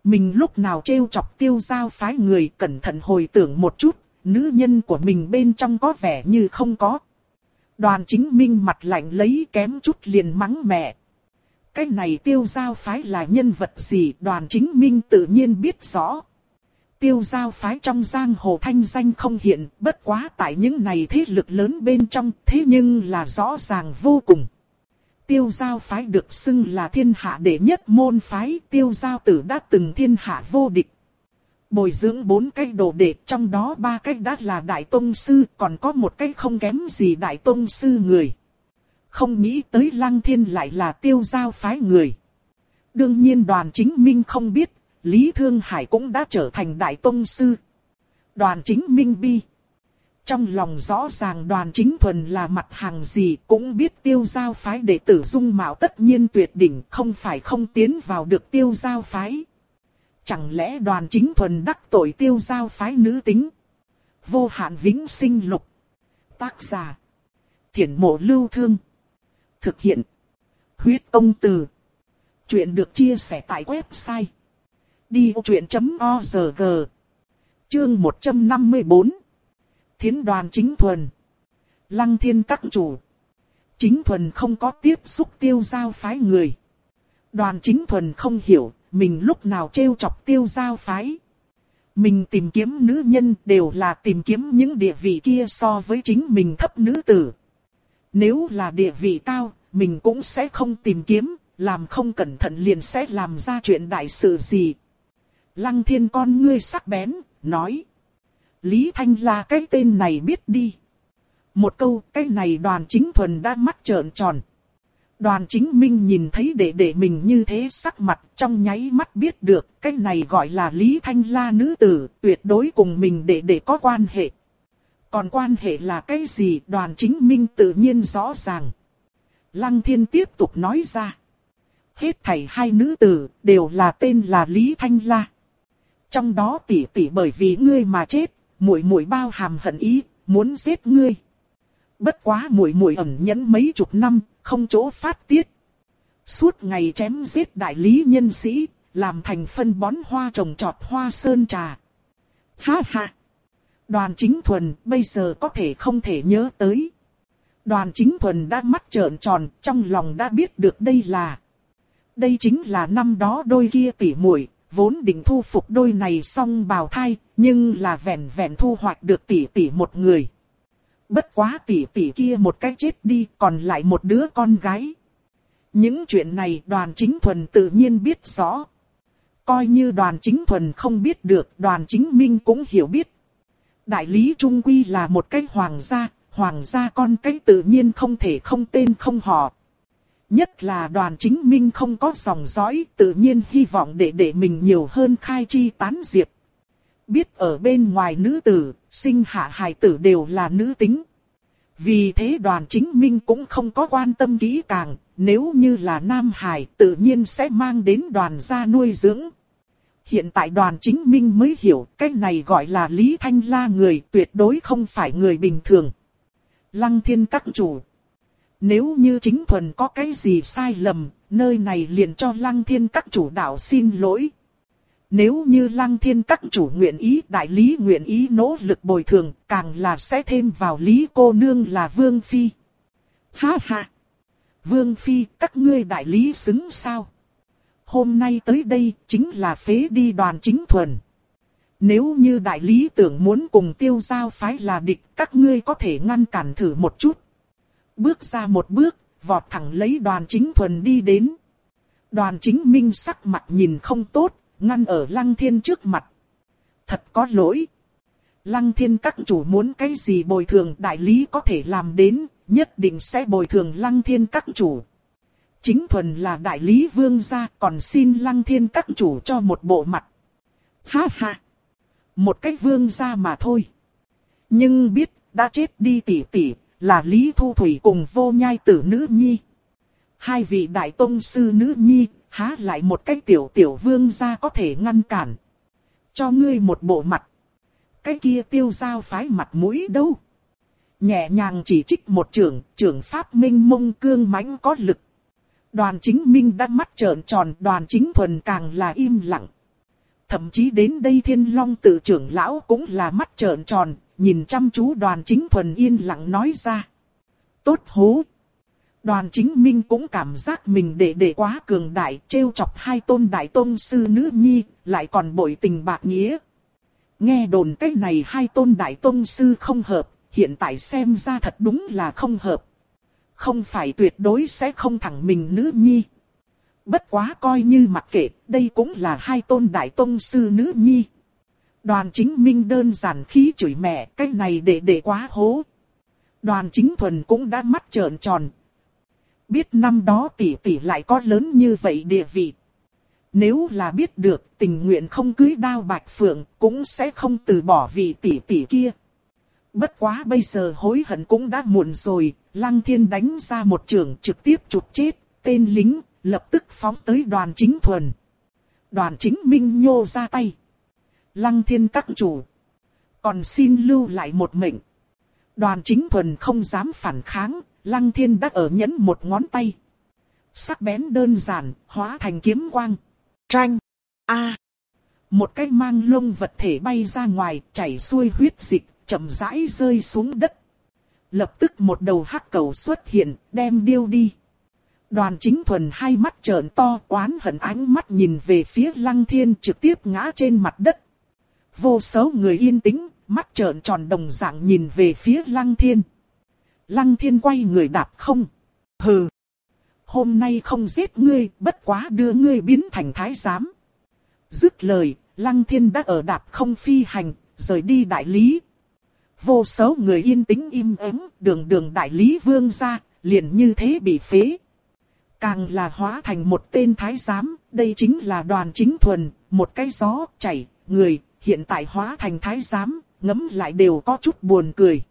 Mình lúc nào trêu chọc tiêu giao phái người cẩn thận hồi tưởng một chút, nữ nhân của mình bên trong có vẻ như không có. Đoàn chính minh mặt lạnh lấy kém chút liền mắng mẹ cái này tiêu giao phái là nhân vật gì đoàn chính minh tự nhiên biết rõ. Tiêu giao phái trong giang hồ thanh danh không hiện, bất quá tại những này thế lực lớn bên trong, thế nhưng là rõ ràng vô cùng. Tiêu giao phái được xưng là thiên hạ đệ nhất môn phái, tiêu giao tử đã từng thiên hạ vô địch. Bồi dưỡng bốn cái đồ đệ, trong đó ba cái đã là đại tông sư, còn có một cái không kém gì đại tông sư người. Không nghĩ tới lăng thiên lại là tiêu giao phái người. Đương nhiên đoàn chính minh không biết, Lý Thương Hải cũng đã trở thành đại tông sư. Đoàn chính minh bi. Trong lòng rõ ràng đoàn chính thuần là mặt hàng gì cũng biết tiêu giao phái đệ tử dung mạo tất nhiên tuyệt đỉnh không phải không tiến vào được tiêu giao phái. Chẳng lẽ đoàn chính thuần đắc tội tiêu giao phái nữ tính? Vô hạn vĩnh sinh lục. Tác giả. Thiển mộ lưu thương. Thực hiện. Huyết công từ. Chuyện được chia sẻ tại website. Đi vô chuyện.org Chương 154 Thiến đoàn chính thuần Lăng thiên các chủ Chính thuần không có tiếp xúc tiêu giao phái người. Đoàn chính thuần không hiểu mình lúc nào trêu chọc tiêu giao phái. Mình tìm kiếm nữ nhân đều là tìm kiếm những địa vị kia so với chính mình thấp nữ tử. Nếu là địa vị cao, mình cũng sẽ không tìm kiếm, làm không cẩn thận liền sẽ làm ra chuyện đại sự gì. Lăng thiên con ngươi sắc bén, nói. Lý Thanh là cái tên này biết đi. Một câu, cái này đoàn chính thuần đã mắt trợn tròn. Đoàn chính minh nhìn thấy đệ đệ mình như thế sắc mặt trong nháy mắt biết được cái này gọi là Lý Thanh La nữ tử tuyệt đối cùng mình đệ đệ có quan hệ. Còn quan hệ là cái gì đoàn chính minh tự nhiên rõ ràng. Lăng thiên tiếp tục nói ra. Hết thảy hai nữ tử đều là tên là Lý Thanh La. Trong đó tỷ tỷ bởi vì ngươi mà chết, muội muội bao hàm hận ý, muốn giết ngươi. Bất quá muội muội ẩn nhẫn mấy chục năm, không chỗ phát tiết. Suốt ngày chém giết đại lý nhân sĩ, làm thành phân bón hoa trồng trọt hoa sơn trà. Ha ha! Đoàn chính thuần bây giờ có thể không thể nhớ tới. Đoàn chính thuần đã mắt trợn tròn, trong lòng đã biết được đây là. Đây chính là năm đó đôi kia tỉ muội vốn định thu phục đôi này xong bào thai, nhưng là vẹn vẹn thu hoạch được tỷ tỷ một người. Bất quá tỷ tỷ kia một cái chết đi, còn lại một đứa con gái. Những chuyện này đoàn chính thuần tự nhiên biết rõ. Coi như đoàn chính thuần không biết được, đoàn chính minh cũng hiểu biết. Đại lý Trung Quy là một cái hoàng gia, hoàng gia con cái tự nhiên không thể không tên không họ. Nhất là đoàn chính minh không có dòng dõi, tự nhiên hy vọng để để mình nhiều hơn khai chi tán diệp. Biết ở bên ngoài nữ tử, sinh hạ hài tử đều là nữ tính. Vì thế đoàn chính minh cũng không có quan tâm kỹ càng, nếu như là nam hài tự nhiên sẽ mang đến đoàn gia nuôi dưỡng. Hiện tại đoàn chính minh mới hiểu cái này gọi là Lý Thanh La người tuyệt đối không phải người bình thường. Lăng thiên các chủ. Nếu như chính thuần có cái gì sai lầm, nơi này liền cho lăng thiên các chủ đạo xin lỗi. Nếu như lăng thiên các chủ nguyện ý đại lý nguyện ý nỗ lực bồi thường, càng là sẽ thêm vào lý cô nương là Vương Phi. Ha ha! Vương Phi, các ngươi đại lý xứng sao? Hôm nay tới đây chính là phế đi đoàn chính thuần. Nếu như đại lý tưởng muốn cùng tiêu giao phái là địch, các ngươi có thể ngăn cản thử một chút. Bước ra một bước, vọt thẳng lấy đoàn chính thuần đi đến. Đoàn chính minh sắc mặt nhìn không tốt, ngăn ở lăng thiên trước mặt. Thật có lỗi. Lăng thiên các chủ muốn cái gì bồi thường đại lý có thể làm đến, nhất định sẽ bồi thường lăng thiên các chủ. Chính thuần là đại lý vương gia còn xin lăng thiên các chủ cho một bộ mặt. Ha ha! Một cái vương gia mà thôi. Nhưng biết đã chết đi tỷ tỷ, là Lý Thu Thủy cùng vô nhai tử nữ nhi. Hai vị đại tông sư nữ nhi, há lại một cái tiểu tiểu vương gia có thể ngăn cản. Cho ngươi một bộ mặt. Cái kia tiêu giao phái mặt mũi đâu. Nhẹ nhàng chỉ trích một trưởng, trưởng pháp minh mông cương mãnh có lực. Đoàn chính minh đã mắt trợn tròn, đoàn chính thuần càng là im lặng. Thậm chí đến đây thiên long tự trưởng lão cũng là mắt trợn tròn, nhìn chăm chú đoàn chính thuần yên lặng nói ra. Tốt hố! Đoàn chính minh cũng cảm giác mình đệ đệ quá cường đại, trêu chọc hai tôn đại tôn sư nữ nhi, lại còn bội tình bạc nghĩa. Nghe đồn cái này hai tôn đại tôn sư không hợp, hiện tại xem ra thật đúng là không hợp. Không phải tuyệt đối sẽ không thẳng mình nữ nhi. Bất quá coi như mặc kệ, đây cũng là hai tôn đại tôn sư nữ nhi. Đoàn chính minh đơn giản khí chửi mẹ, cái này để để quá hố. Đoàn chính thuần cũng đã mắt trợn tròn. Biết năm đó tỷ tỷ lại có lớn như vậy địa vị. Nếu là biết được tình nguyện không cưới đao bạch phượng cũng sẽ không từ bỏ vị tỷ tỷ kia. Bất quá bây giờ hối hận cũng đã muộn rồi, lăng thiên đánh ra một trường trực tiếp chụp chết, tên lính, lập tức phóng tới đoàn chính thuần. Đoàn chính minh nhô ra tay. Lăng thiên các chủ. Còn xin lưu lại một mệnh. Đoàn chính thuần không dám phản kháng, lăng thiên đã ở nhẫn một ngón tay. Sắc bén đơn giản, hóa thành kiếm quang. Tranh. A. Một cái mang lông vật thể bay ra ngoài, chảy xuôi huyết dịch, chậm rãi rơi xuống đất. Lập tức một đầu hắc cầu xuất hiện, đem điêu đi. Đoàn chính thuần hai mắt trợn to oán hận ánh mắt nhìn về phía lăng thiên trực tiếp ngã trên mặt đất. Vô số người yên tĩnh, mắt trợn tròn đồng dạng nhìn về phía lăng thiên. Lăng thiên quay người đạp không. Hừ. Hôm nay không giết ngươi, bất quá đưa ngươi biến thành thái giám. Dứt lời, lăng thiên đã ở đạp không phi hành, rời đi đại lý. Vô số người yên tĩnh im ắng, đường đường đại lý vương gia liền như thế bị phế. Càng là hóa thành một tên thái giám, đây chính là đoàn chính thuần, một cái gió chảy, người, hiện tại hóa thành thái giám, ngấm lại đều có chút buồn cười.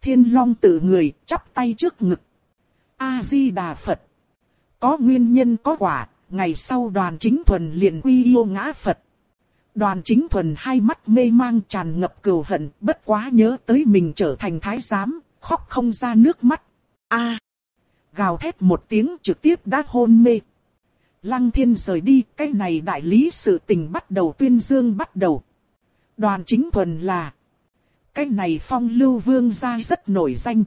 Thiên long tự người, chắp tay trước ngực. A-di-đà Phật. Có nguyên nhân có quả, ngày sau đoàn chính thuần liền quy yêu ngã Phật. Đoàn chính thuần hai mắt mê mang tràn ngập cừu hận, bất quá nhớ tới mình trở thành thái giám, khóc không ra nước mắt. A Gào thét một tiếng trực tiếp đã hôn mê. Lăng thiên rời đi, cái này đại lý sự tình bắt đầu tuyên dương bắt đầu. Đoàn chính thuần là. Cái này phong lưu vương gia rất nổi danh.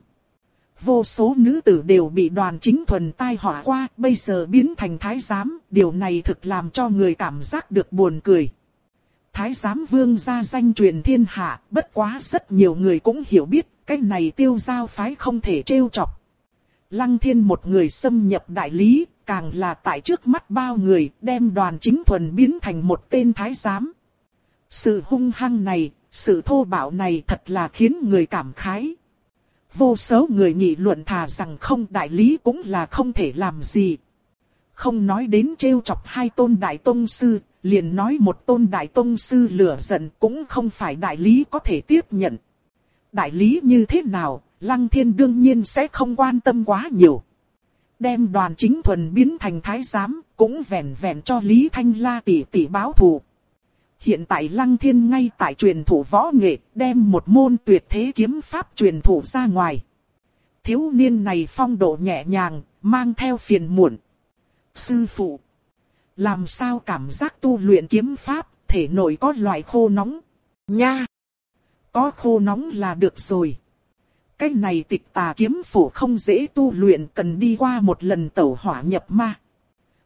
Vô số nữ tử đều bị đoàn chính thuần tai họa qua, bây giờ biến thành thái giám, điều này thực làm cho người cảm giác được buồn cười. Thái giám vương ra danh truyền thiên hạ, bất quá rất nhiều người cũng hiểu biết, cái này tiêu giao phái không thể trêu chọc. Lăng thiên một người xâm nhập đại lý, càng là tại trước mắt bao người, đem đoàn chính thuần biến thành một tên thái giám. Sự hung hăng này, sự thô bạo này thật là khiến người cảm khái. Vô số người nghị luận thà rằng không đại lý cũng là không thể làm gì. Không nói đến trêu chọc hai tôn đại tôn sư, liền nói một tôn đại tôn sư lửa giận cũng không phải đại lý có thể tiếp nhận. Đại lý như thế nào, Lăng Thiên đương nhiên sẽ không quan tâm quá nhiều. Đem đoàn chính thuần biến thành thái giám, cũng vẹn vẹn cho Lý Thanh La tỷ tỷ báo thù. Hiện tại Lăng Thiên ngay tại truyền thủ võ nghệ, đem một môn tuyệt thế kiếm pháp truyền thủ ra ngoài. Thiếu niên này phong độ nhẹ nhàng, mang theo phiền muộn. Sư phụ, làm sao cảm giác tu luyện kiếm pháp, thể nội có loại khô nóng? Nha! Có khô nóng là được rồi. Cái này tịch tà kiếm phủ không dễ tu luyện cần đi qua một lần tẩu hỏa nhập ma.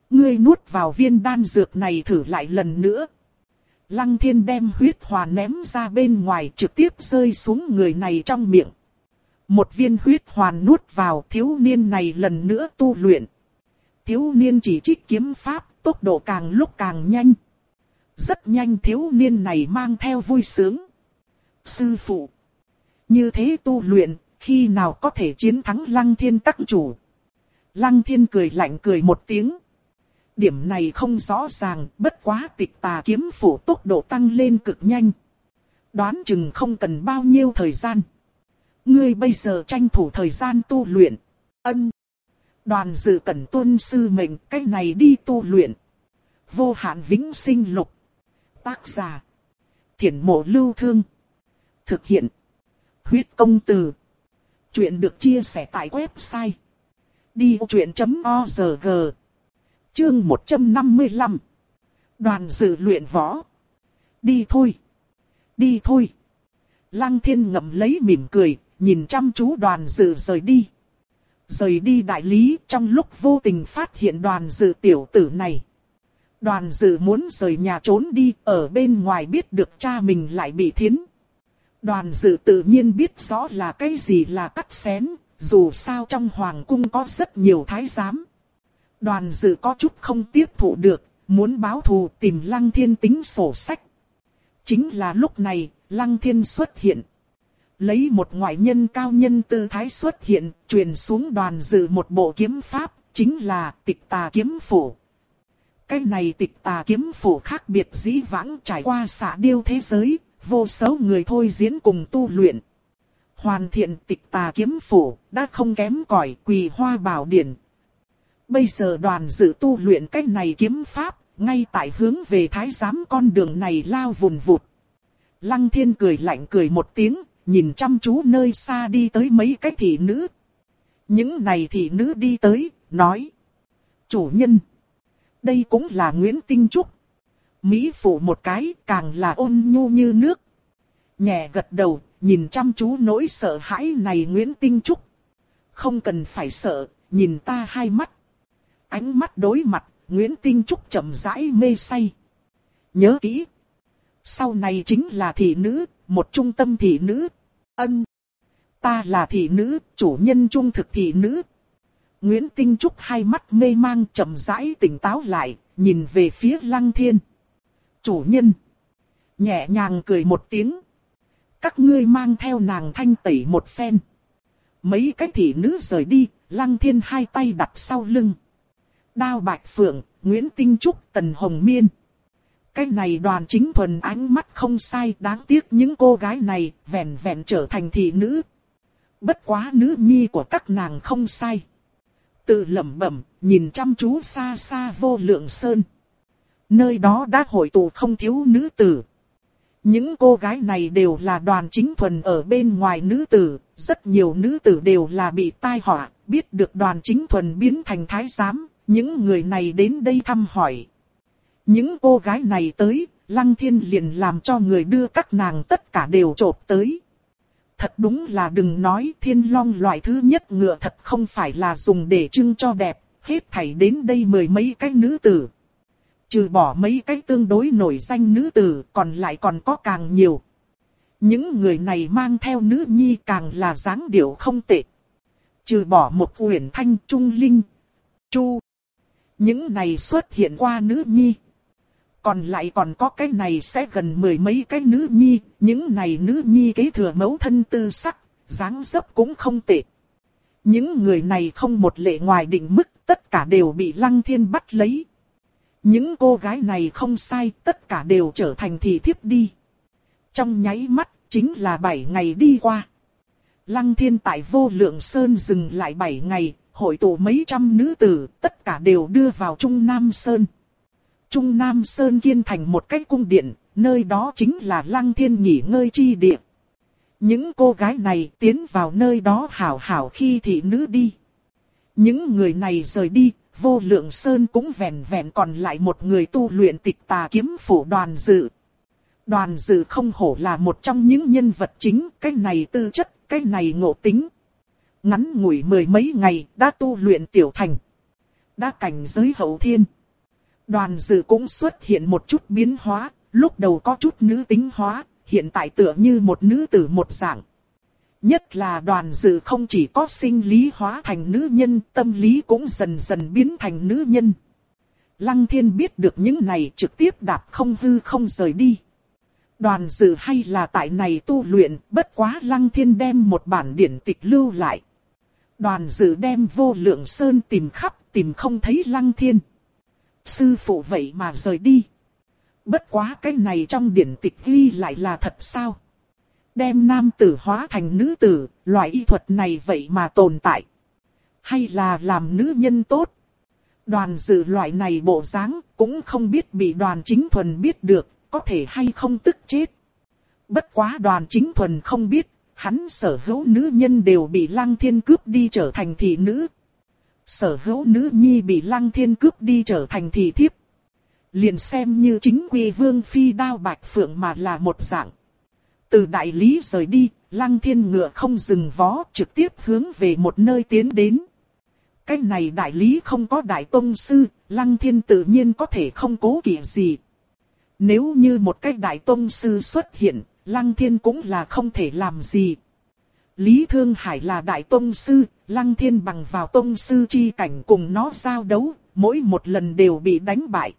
Ngươi nuốt vào viên đan dược này thử lại lần nữa. Lăng thiên đem huyết hòa ném ra bên ngoài trực tiếp rơi xuống người này trong miệng. Một viên huyết hoàn nuốt vào thiếu niên này lần nữa tu luyện. Thiếu niên chỉ trích kiếm pháp, tốc độ càng lúc càng nhanh. Rất nhanh thiếu niên này mang theo vui sướng. Sư phụ. Như thế tu luyện, khi nào có thể chiến thắng lăng thiên tắc chủ. Lăng thiên cười lạnh cười một tiếng. Điểm này không rõ ràng, bất quá tịch tà kiếm phủ tốc độ tăng lên cực nhanh. Đoán chừng không cần bao nhiêu thời gian. Ngươi bây giờ tranh thủ thời gian tu luyện. Ân. Đoàn dự cẩn tuân sư mệnh, cách này đi tu luyện. Vô hạn vĩnh sinh lục. Tác giả. Thiển mộ lưu thương. Thực hiện. Huyết công từ. Chuyện được chia sẻ tại website. Đi chuyện.org Chương 155 Đoàn dự luyện võ. Đi thôi. Đi thôi. Lăng thiên ngậm lấy mỉm cười, nhìn chăm chú đoàn dự rời đi. Rời đi đại lý trong lúc vô tình phát hiện đoàn dự tiểu tử này. Đoàn dự muốn rời nhà trốn đi, ở bên ngoài biết được cha mình lại bị thiến. Đoàn dự tự nhiên biết rõ là cái gì là cắt xén, dù sao trong hoàng cung có rất nhiều thái giám. Đoàn dự có chút không tiếp thụ được, muốn báo thù tìm lăng thiên tính sổ sách. Chính là lúc này, lăng thiên xuất hiện. Lấy một ngoại nhân cao nhân tư thái xuất hiện, truyền xuống đoàn dự một bộ kiếm pháp, chính là tịch tà kiếm phủ. Cái này tịch tà kiếm phủ khác biệt dĩ vãng trải qua xạ điêu thế giới, vô số người thôi diễn cùng tu luyện. Hoàn thiện tịch tà kiếm phủ, đã không kém cỏi quỳ hoa bảo điển. Bây giờ đoàn dự tu luyện cách này kiếm pháp, ngay tại hướng về thái giám con đường này lao vùn vụt. Lăng thiên cười lạnh cười một tiếng, nhìn chăm chú nơi xa đi tới mấy cái thị nữ. Những này thị nữ đi tới, nói. Chủ nhân. Đây cũng là Nguyễn Tinh Trúc. Mỹ phụ một cái càng là ôn nhu như nước. Nhẹ gật đầu, nhìn chăm chú nỗi sợ hãi này Nguyễn Tinh Trúc. Không cần phải sợ, nhìn ta hai mắt. Ánh mắt đối mặt, Nguyễn Tinh Trúc chậm rãi mê say. Nhớ kỹ. Sau này chính là thị nữ, một trung tâm thị nữ. Ân. Ta là thị nữ, chủ nhân trung thực thị nữ. Nguyễn Tinh Trúc hai mắt mê mang chậm rãi tỉnh táo lại, nhìn về phía Lăng Thiên. Chủ nhân. Nhẹ nhàng cười một tiếng. Các ngươi mang theo nàng thanh tẩy một phen. Mấy cái thị nữ rời đi, Lăng Thiên hai tay đặt sau lưng. Đao Bạch Phượng, Nguyễn Tinh Trúc, Tần Hồng Miên. Cái này đoàn chính thuần ánh mắt không sai, đáng tiếc những cô gái này vẹn vẹn trở thành thị nữ. Bất quá nữ nhi của các nàng không sai. Tự lẩm bẩm, nhìn chăm chú xa xa vô lượng sơn. Nơi đó đã hội tụ không thiếu nữ tử. Những cô gái này đều là đoàn chính thuần ở bên ngoài nữ tử, rất nhiều nữ tử đều là bị tai họa, biết được đoàn chính thuần biến thành thái giám, những người này đến đây thăm hỏi. Những cô gái này tới, Lăng Thiên liền làm cho người đưa các nàng tất cả đều trộp tới. Thật đúng là đừng nói thiên long loại thứ nhất ngựa thật không phải là dùng để trưng cho đẹp, hết thảy đến đây mười mấy cái nữ tử. Trừ bỏ mấy cái tương đối nổi danh nữ tử, còn lại còn có càng nhiều. Những người này mang theo nữ nhi càng là dáng điệu không tệ. Trừ bỏ một huyền thanh trung linh, chu. Những này xuất hiện qua nữ nhi. Còn lại còn có cái này sẽ gần mười mấy cái nữ nhi, những này nữ nhi kế thừa mẫu thân tư sắc, dáng dấp cũng không tệ. Những người này không một lệ ngoài định mức, tất cả đều bị lăng thiên bắt lấy. Những cô gái này không sai, tất cả đều trở thành thị thiếp đi. Trong nháy mắt, chính là 7 ngày đi qua. Lăng thiên tại vô lượng sơn dừng lại 7 ngày, hội tụ mấy trăm nữ tử, tất cả đều đưa vào Trung Nam Sơn. Trung Nam Sơn kiên thành một cái cung điện, nơi đó chính là lăng thiên nghỉ ngơi chi địa. Những cô gái này tiến vào nơi đó hảo hảo khi thị nữ đi. Những người này rời đi, vô lượng sơn cũng vẹn vẹn còn lại một người tu luyện tịch tà kiếm phủ đoàn dự. Đoàn dự không hổ là một trong những nhân vật chính, cái này tư chất, cái này ngộ tính. Ngắn ngủi mười mấy ngày đã tu luyện tiểu thành. Đã cảnh giới hậu thiên. Đoàn dự cũng xuất hiện một chút biến hóa, lúc đầu có chút nữ tính hóa, hiện tại tựa như một nữ tử một dạng. Nhất là đoàn dự không chỉ có sinh lý hóa thành nữ nhân, tâm lý cũng dần dần biến thành nữ nhân. Lăng thiên biết được những này trực tiếp đạp không hư không rời đi. Đoàn dự hay là tại này tu luyện, bất quá lăng thiên đem một bản điển tịch lưu lại. Đoàn dự đem vô lượng sơn tìm khắp, tìm không thấy lăng thiên. Sư phụ vậy mà rời đi. Bất quá cái này trong điển tịch ghi lại là thật sao? Đem nam tử hóa thành nữ tử, loại y thuật này vậy mà tồn tại. Hay là làm nữ nhân tốt? Đoàn dự loại này bộ dáng cũng không biết bị đoàn chính thuần biết được, có thể hay không tức chết. Bất quá đoàn chính thuần không biết, hắn sở hữu nữ nhân đều bị lăng thiên cướp đi trở thành thị nữ. Sở hữu nữ nhi bị lăng thiên cướp đi trở thành thị thiếp. Liền xem như chính quy vương phi đao bạch phượng mà là một dạng. Từ đại lý rời đi, lăng thiên ngựa không dừng vó trực tiếp hướng về một nơi tiến đến. Cái này đại lý không có đại tông sư, lăng thiên tự nhiên có thể không cố kỵ gì. Nếu như một cái đại tông sư xuất hiện, lăng thiên cũng là không thể làm gì. Lý Thương Hải là đại tông sư, lăng thiên bằng vào tông sư chi cảnh cùng nó giao đấu, mỗi một lần đều bị đánh bại.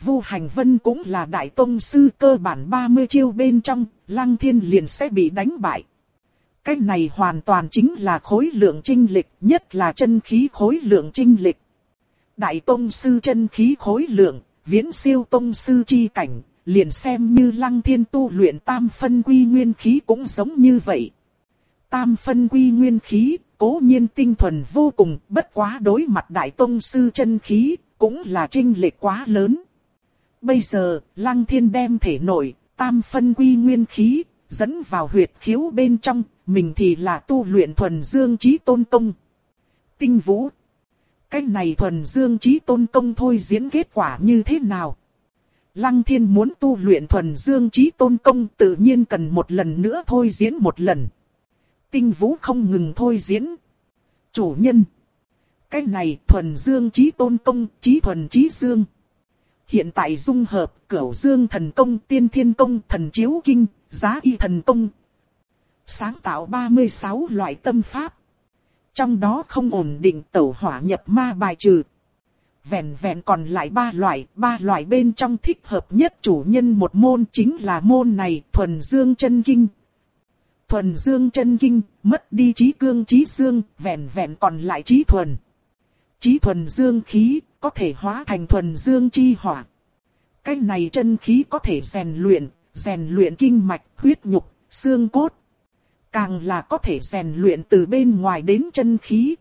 Vu Hành Vân cũng là đại tông sư cơ bản 30 chiêu bên trong, Lăng Thiên liền sẽ bị đánh bại. Cái này hoàn toàn chính là khối lượng trinh lịch, nhất là chân khí khối lượng trinh lịch. Đại tông sư chân khí khối lượng, viễn siêu tông sư chi cảnh, liền xem như Lăng Thiên tu luyện tam phân quy nguyên khí cũng giống như vậy. Tam phân quy nguyên khí, cố nhiên tinh thuần vô cùng, bất quá đối mặt đại tông sư chân khí, cũng là trinh lệch quá lớn. Bây giờ, Lăng Thiên đem thể nội, tam phân quy nguyên khí, dẫn vào huyệt khiếu bên trong, mình thì là tu luyện thuần dương trí tôn công. Tinh vũ. Cái này thuần dương trí tôn công thôi diễn kết quả như thế nào? Lăng thiên muốn tu luyện thuần dương trí tôn công tự nhiên cần một lần nữa thôi diễn một lần. Tinh vũ không ngừng thôi diễn. Chủ nhân. Cái này thuần dương trí tôn công, trí thuần trí dương hiện tại dung hợp cửu dương thần công tiên thiên công thần chiếu kinh, giá y thần công. Sáng tạo 36 loại tâm pháp. Trong đó không ổn định tẩu hỏa nhập ma bài trừ. Vẹn vẹn còn lại ba loại, ba loại bên trong thích hợp nhất chủ nhân một môn chính là môn này thuần dương chân kinh. Thuần dương chân kinh, mất đi trí cương trí dương, vẹn vẹn còn lại trí thuần. Trí thuần dương khí, có thể hóa thành thuần dương chi hỏa. Cái này chân khí có thể rèn luyện, rèn luyện kinh mạch, huyết nhục, xương cốt. Càng là có thể rèn luyện từ bên ngoài đến chân khí.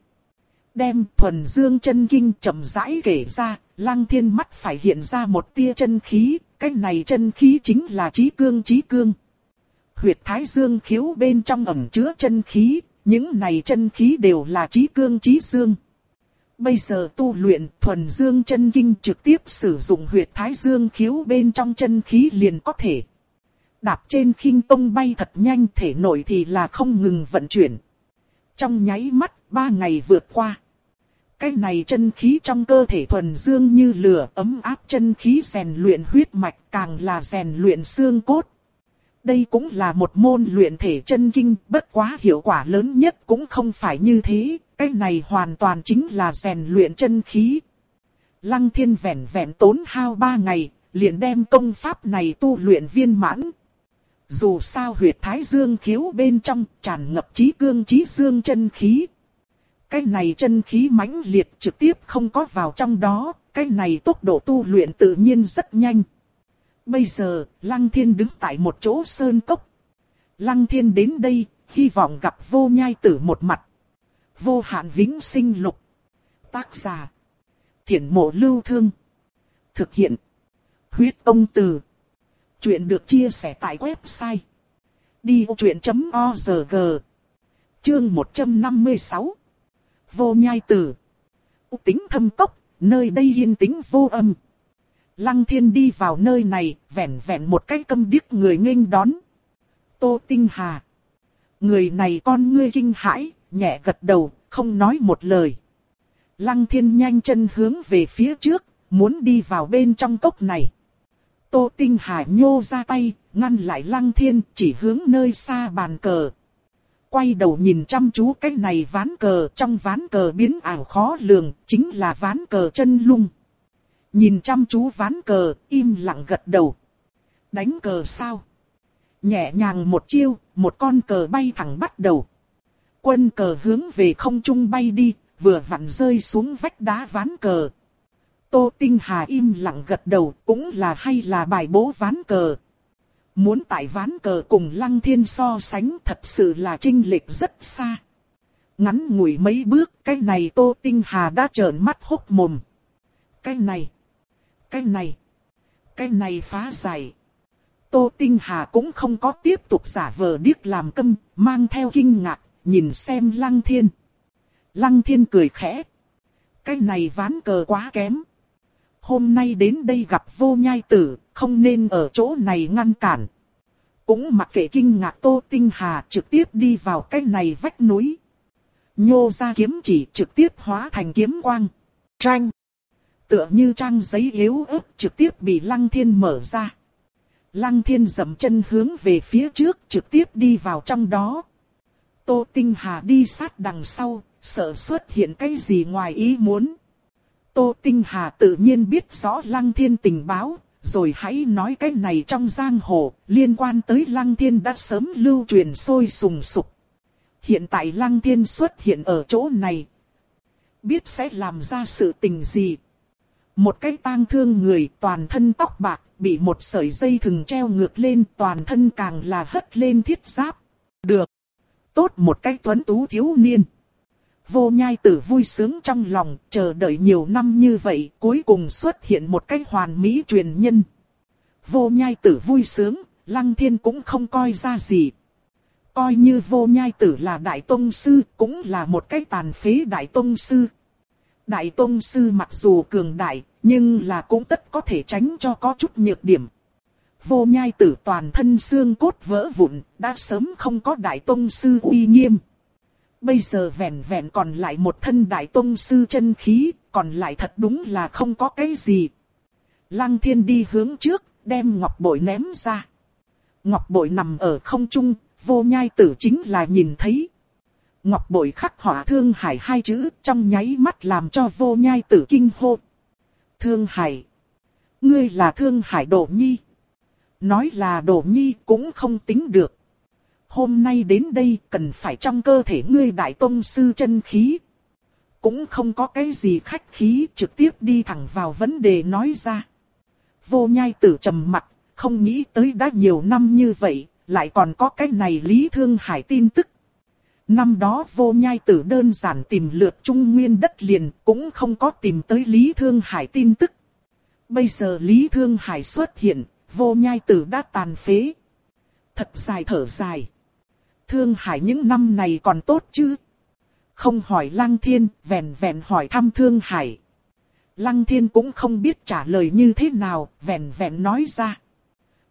Đem thuần dương chân kinh chậm rãi kể ra, lăng thiên mắt phải hiện ra một tia chân khí, cái này chân khí chính là trí cương trí cương. Huyệt thái dương khiếu bên trong ẩn chứa chân khí, những này chân khí đều là trí cương trí dương. Bây giờ tu luyện thuần dương chân kinh trực tiếp sử dụng huyệt thái dương khiếu bên trong chân khí liền có thể. Đạp trên khinh tông bay thật nhanh thể nội thì là không ngừng vận chuyển. Trong nháy mắt, ba ngày vượt qua. Cái này chân khí trong cơ thể thuần dương như lửa ấm áp chân khí rèn luyện huyết mạch càng là rèn luyện xương cốt. Đây cũng là một môn luyện thể chân kinh, bất quá hiệu quả lớn nhất cũng không phải như thế, cái này hoàn toàn chính là rèn luyện chân khí. Lăng thiên vẹn vẹn tốn hao ba ngày, liền đem công pháp này tu luyện viên mãn. Dù sao huyệt thái dương khiếu bên trong tràn ngập trí cương trí dương chân khí. Cái này chân khí mãnh liệt trực tiếp không có vào trong đó, cái này tốc độ tu luyện tự nhiên rất nhanh. Bây giờ, Lăng Thiên đứng tại một chỗ sơn cốc. Lăng Thiên đến đây, hy vọng gặp vô nhai tử một mặt. Vô hạn vĩnh sinh lục. Tác giả. Thiển mộ lưu thương. Thực hiện. Huyết công từ. Chuyện được chia sẻ tại website. Đi vô chuyện.org Chương 156 Vô nhai tử. Tính thâm cốc, nơi đây yên tĩnh vô âm. Lăng thiên đi vào nơi này, vẻn vẹn một cái câm điếc người nghênh đón. Tô Tinh Hà. Người này con ngươi kinh hãi, nhẹ gật đầu, không nói một lời. Lăng thiên nhanh chân hướng về phía trước, muốn đi vào bên trong cốc này. Tô Tinh Hà nhô ra tay, ngăn lại lăng thiên, chỉ hướng nơi xa bàn cờ. Quay đầu nhìn chăm chú cái này ván cờ, trong ván cờ biến ảo khó lường, chính là ván cờ chân lung. Nhìn chăm chú ván cờ, im lặng gật đầu. Đánh cờ sao? Nhẹ nhàng một chiêu, một con cờ bay thẳng bắt đầu. Quân cờ hướng về không trung bay đi, vừa vặn rơi xuống vách đá ván cờ. Tô Tinh Hà im lặng gật đầu, cũng là hay là bài bố ván cờ. Muốn tại ván cờ cùng Lăng Thiên so sánh thật sự là trinh lệch rất xa. Ngắn ngủi mấy bước, cái này Tô Tinh Hà đã trợn mắt hốc mồm. Cái này, cái này, cái này phá giải. Tô Tinh Hà cũng không có tiếp tục giả vờ điếc làm câm, mang theo kinh ngạc, nhìn xem Lăng Thiên. Lăng Thiên cười khẽ. Cái này ván cờ quá kém. Hôm nay đến đây gặp vô nhai tử, không nên ở chỗ này ngăn cản. Cũng mặc kệ kinh ngạc Tô Tinh Hà trực tiếp đi vào cái này vách núi. nhô ra kiếm chỉ trực tiếp hóa thành kiếm quang. Tranh! Tựa như trang giấy yếu ớt trực tiếp bị lăng thiên mở ra. Lăng thiên dậm chân hướng về phía trước trực tiếp đi vào trong đó. Tô Tinh Hà đi sát đằng sau, sợ xuất hiện cái gì ngoài ý muốn. Tô Tinh Hà tự nhiên biết rõ Lăng Thiên tình báo, rồi hãy nói cái này trong giang hồ, liên quan tới Lăng Thiên đã sớm lưu truyền sôi sùng sục. Hiện tại Lăng Thiên xuất hiện ở chỗ này. Biết sẽ làm ra sự tình gì. Một cái tang thương người toàn thân tóc bạc, bị một sợi dây thừng treo ngược lên toàn thân càng là hất lên thiết giáp. Được. Tốt một cái tuấn tú thiếu niên. Vô nhai tử vui sướng trong lòng, chờ đợi nhiều năm như vậy, cuối cùng xuất hiện một cái hoàn mỹ truyền nhân. Vô nhai tử vui sướng, lăng thiên cũng không coi ra gì. Coi như vô nhai tử là đại tông sư, cũng là một cái tàn phế đại tông sư. Đại tông sư mặc dù cường đại, nhưng là cũng tất có thể tránh cho có chút nhược điểm. Vô nhai tử toàn thân xương cốt vỡ vụn, đã sớm không có đại tông sư uy nghiêm. Bây giờ vẹn vẹn còn lại một thân đại tông sư chân khí, còn lại thật đúng là không có cái gì. Lăng thiên đi hướng trước, đem ngọc bội ném ra. Ngọc bội nằm ở không trung, vô nhai tử chính là nhìn thấy. Ngọc bội khắc họa thương hải hai chữ trong nháy mắt làm cho vô nhai tử kinh hô. Thương hải. Ngươi là thương hải đổ nhi. Nói là đổ nhi cũng không tính được. Hôm nay đến đây cần phải trong cơ thể ngươi đại tông sư chân khí. Cũng không có cái gì khách khí trực tiếp đi thẳng vào vấn đề nói ra. Vô nhai tử trầm mặt, không nghĩ tới đã nhiều năm như vậy, lại còn có cái này lý thương hải tin tức. Năm đó vô nhai tử đơn giản tìm lượt trung nguyên đất liền cũng không có tìm tới Lý Thương Hải tin tức. Bây giờ Lý Thương Hải xuất hiện, vô nhai tử đã tàn phế. Thật dài thở dài. Thương Hải những năm này còn tốt chứ? Không hỏi Lăng Thiên, vẹn vẹn hỏi thăm Thương Hải. Lăng Thiên cũng không biết trả lời như thế nào, vẹn vẹn nói ra.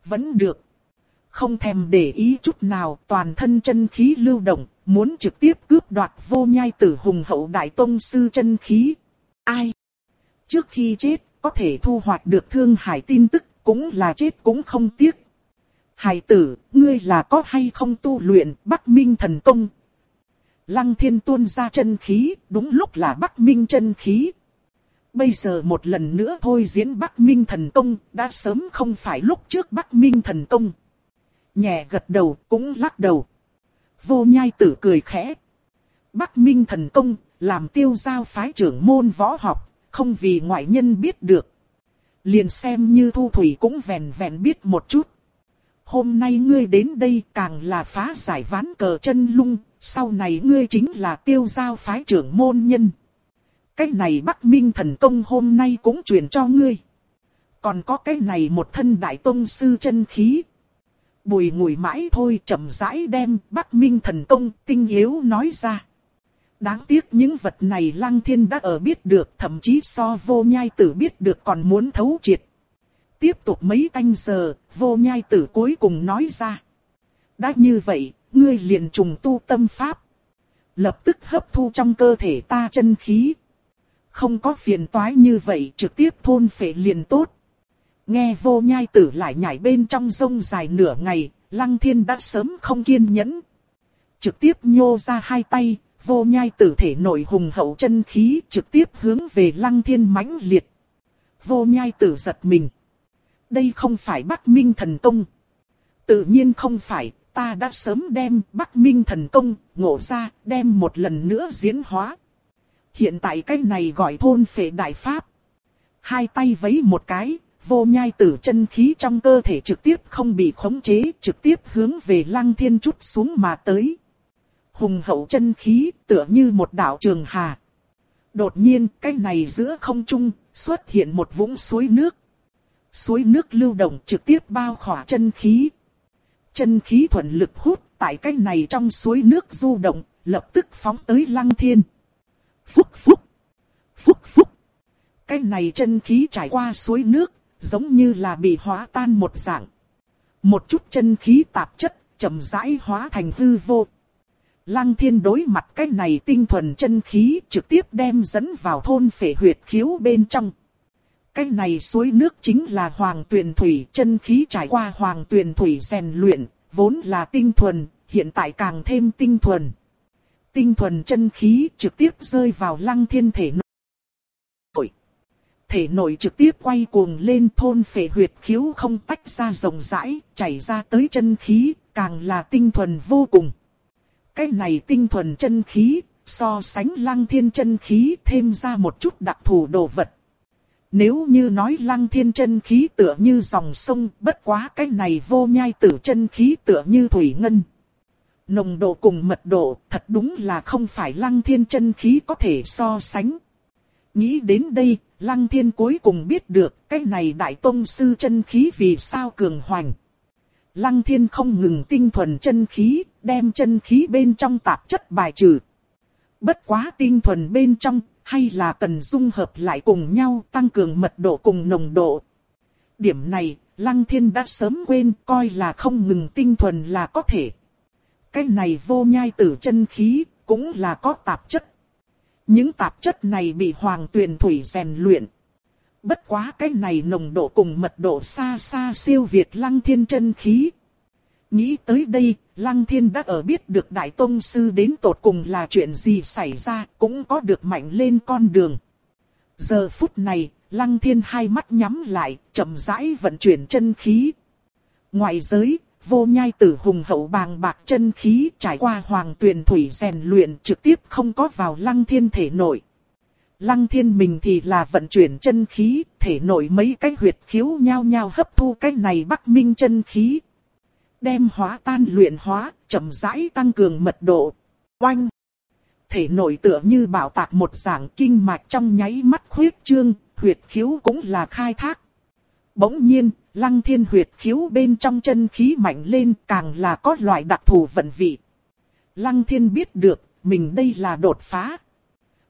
Vẫn được. Không thèm để ý chút nào, toàn thân chân khí lưu động, muốn trực tiếp cướp đoạt vô nhai tử hùng hậu đại tông sư chân khí. Ai? Trước khi chết, có thể thu hoạch được thương hải tin tức, cũng là chết cũng không tiếc. Hải tử, ngươi là có hay không tu luyện Bắc Minh thần công? Lăng thiên tuôn ra chân khí, đúng lúc là Bắc Minh chân khí. Bây giờ một lần nữa thôi diễn Bắc Minh thần công, đã sớm không phải lúc trước Bắc Minh thần công. Nhẹ gật đầu, cũng lắc đầu. Vô nhai tử cười khẽ. Bắc Minh thần công, làm tiêu giao phái trưởng môn võ học, không vì ngoại nhân biết được. Liền xem như thu thủy cũng vẹn vẹn biết một chút. Hôm nay ngươi đến đây càng là phá giải ván cờ chân lung, sau này ngươi chính là tiêu giao phái trưởng môn nhân. Cái này Bắc Minh thần công hôm nay cũng truyền cho ngươi. Còn có cái này một thân đại tông sư chân khí, bùi ngùi mãi thôi chậm rãi đem Bắc Minh thần công tinh yếu nói ra. Đáng tiếc những vật này Lăng Thiên đã ở biết được thậm chí so vô nhai tử biết được còn muốn thấu triệt. Tiếp tục mấy canh giờ, vô nhai tử cuối cùng nói ra. Đã như vậy, ngươi liền trùng tu tâm pháp. Lập tức hấp thu trong cơ thể ta chân khí. Không có phiền toái như vậy trực tiếp thôn phệ liền tốt. Nghe vô nhai tử lại nhảy bên trong sông dài nửa ngày, lăng thiên đã sớm không kiên nhẫn. Trực tiếp nhô ra hai tay, vô nhai tử thể nội hùng hậu chân khí trực tiếp hướng về lăng thiên mãnh liệt. Vô nhai tử giật mình. Đây không phải Bắc Minh thần công. Tự nhiên không phải, ta đã sớm đem Bắc Minh thần công ngộ ra, đem một lần nữa diễn hóa. Hiện tại cái này gọi thôn phệ đại pháp. Hai tay vấy một cái, vô nhai tử chân khí trong cơ thể trực tiếp không bị khống chế, trực tiếp hướng về lăng thiên chút xuống mà tới. Hùng hậu chân khí tựa như một đạo trường hà. Đột nhiên cái này giữa không trung xuất hiện một vũng suối nước. Suối nước lưu động trực tiếp bao khỏa chân khí. Chân khí thuận lực hút tại cái này trong suối nước du động, lập tức phóng tới lăng thiên. Phúc phúc, phúc phúc. Cái này chân khí trải qua suối nước, giống như là bị hóa tan một dạng. Một chút chân khí tạp chất, chậm rãi hóa thành hư vô. Lăng thiên đối mặt cái này tinh thuần chân khí trực tiếp đem dẫn vào thôn phệ huyệt khiếu bên trong. Cái này suối nước chính là hoàng tuyền thủy, chân khí trải qua hoàng tuyền thủy rèn luyện, vốn là tinh thuần, hiện tại càng thêm tinh thuần. Tinh thuần chân khí trực tiếp rơi vào lăng thiên thể nội. Thể nội trực tiếp quay cuồng lên thôn phệ huyệt khiếu không tách ra rộng rãi, chảy ra tới chân khí, càng là tinh thuần vô cùng. Cái này tinh thuần chân khí, so sánh lăng thiên chân khí thêm ra một chút đặc thù đồ vật. Nếu như nói lăng thiên chân khí tựa như dòng sông, bất quá cái này vô nhai tử chân khí tựa như thủy ngân. Nồng độ cùng mật độ thật đúng là không phải lăng thiên chân khí có thể so sánh. Nghĩ đến đây, lăng thiên cuối cùng biết được cái này đại tông sư chân khí vì sao cường hoành. Lăng thiên không ngừng tinh thuần chân khí, đem chân khí bên trong tạp chất bài trừ. Bất quá tinh thuần bên trong, hay là cần dung hợp lại cùng nhau tăng cường mật độ cùng nồng độ. Điểm này, Lăng Thiên đã sớm quên coi là không ngừng tinh thuần là có thể. Cái này vô nhai tử chân khí, cũng là có tạp chất. Những tạp chất này bị hoàng tuyền thủy rèn luyện. Bất quá cái này nồng độ cùng mật độ xa xa siêu việt lăng thiên chân khí. Nghĩ tới đây, lăng thiên đã ở biết được đại tông sư đến tột cùng là chuyện gì xảy ra, cũng có được mạnh lên con đường. Giờ phút này, lăng thiên hai mắt nhắm lại, chậm rãi vận chuyển chân khí. Ngoài giới, vô nhai tử hùng hậu bàng bạc chân khí trải qua hoàng tuyền thủy rèn luyện trực tiếp không có vào lăng thiên thể nội. Lăng thiên mình thì là vận chuyển chân khí, thể nội mấy cái huyệt khiếu nhau nhau hấp thu cái này bắc minh chân khí. Đem hóa tan luyện hóa, chậm rãi tăng cường mật độ. Oanh! Thể nội tựa như bảo tạc một dạng kinh mạch trong nháy mắt khuyết trương, huyệt khiếu cũng là khai thác. Bỗng nhiên, lăng thiên huyệt khiếu bên trong chân khí mạnh lên càng là có loại đặc thù vận vị. Lăng thiên biết được, mình đây là đột phá.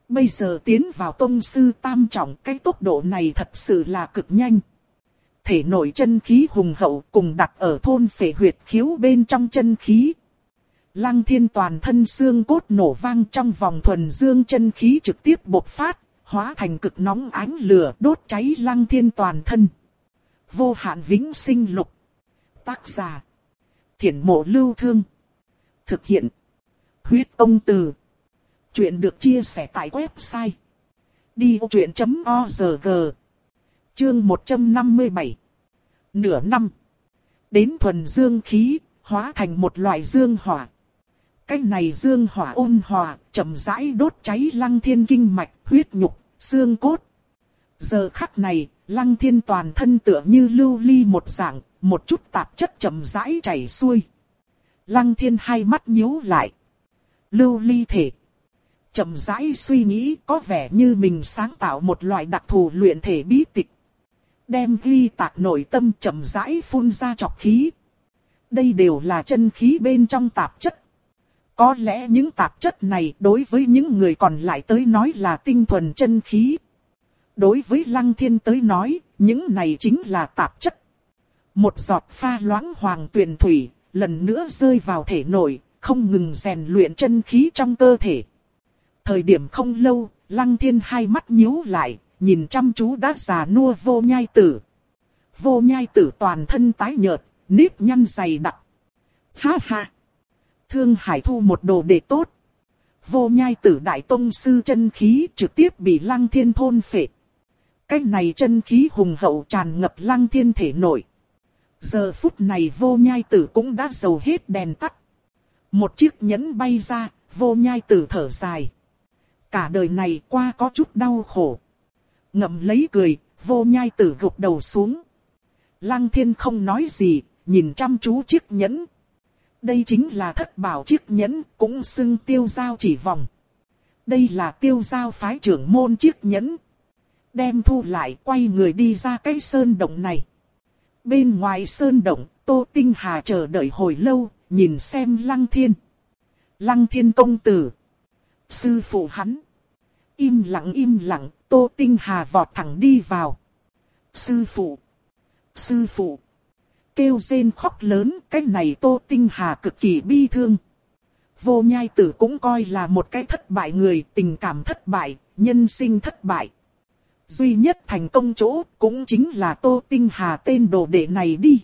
Bây giờ tiến vào tông sư tam trọng cái tốc độ này thật sự là cực nhanh. Thể nội chân khí hùng hậu cùng đặt ở thôn phệ huyệt khiếu bên trong chân khí. Lăng thiên toàn thân xương cốt nổ vang trong vòng thuần dương chân khí trực tiếp bộc phát, hóa thành cực nóng ánh lửa đốt cháy lăng thiên toàn thân. Vô hạn vĩnh sinh lục. Tác giả. Thiển mộ lưu thương. Thực hiện. Huyết ông từ. Chuyện được chia sẻ tại website. Đi vô chuyện.org Chương 157 Nửa năm. Đến thuần dương khí, hóa thành một loại dương hỏa. Cái này dương hỏa ôn hòa, chậm rãi đốt cháy lăng thiên kinh mạch, huyết nhục, xương cốt. Giờ khắc này, lăng thiên toàn thân tựa như lưu ly một dạng, một chút tạp chất chậm rãi chảy xuôi. Lăng thiên hai mắt nhíu lại. Lưu ly thể. Chậm rãi suy nghĩ có vẻ như mình sáng tạo một loại đặc thù luyện thể bí tịch. Đem ghi tạc nội tâm chậm rãi phun ra chọc khí. Đây đều là chân khí bên trong tạp chất. Có lẽ những tạp chất này đối với những người còn lại tới nói là tinh thuần chân khí. Đối với Lăng Thiên tới nói, những này chính là tạp chất. Một giọt pha loãng hoàng tuyền thủy, lần nữa rơi vào thể nội, không ngừng rèn luyện chân khí trong cơ thể. Thời điểm không lâu, Lăng Thiên hai mắt nhíu lại, nhìn chăm chú đã già nua vô nhai tử. Vô nhai tử toàn thân tái nhợt, nếp nhăn dày đặc. Ha ha! Thương Hải thu một đồ đệ tốt. Vô nhai tử đại tông sư chân khí trực tiếp bị lăng thiên thôn phệ. Cái này chân khí hùng hậu tràn ngập lăng thiên thể nội. Giờ phút này vô nhai tử cũng đã dầu hết đèn tắt. Một chiếc nhẫn bay ra, vô nhai tử thở dài. Cả đời này qua có chút đau khổ. Ngậm lấy cười, vô nhai tử gục đầu xuống. Lăng thiên không nói gì, nhìn chăm chú chiếc nhẫn. Đây chính là thất bảo chiếc nhẫn, cũng xưng tiêu giao chỉ vòng. Đây là tiêu giao phái trưởng môn chiếc nhẫn. Đem thu lại quay người đi ra cái sơn động này. Bên ngoài sơn động, Tô Tinh Hà chờ đợi hồi lâu, nhìn xem Lăng Thiên. Lăng Thiên công tử. Sư phụ hắn. Im lặng im lặng, Tô Tinh Hà vọt thẳng đi vào. Sư phụ! Sư phụ! Kêu rên khóc lớn, cái này Tô Tinh Hà cực kỳ bi thương. vô nhai tử cũng coi là một cái thất bại người, tình cảm thất bại, nhân sinh thất bại. Duy nhất thành công chỗ cũng chính là Tô Tinh Hà tên đồ đệ này đi.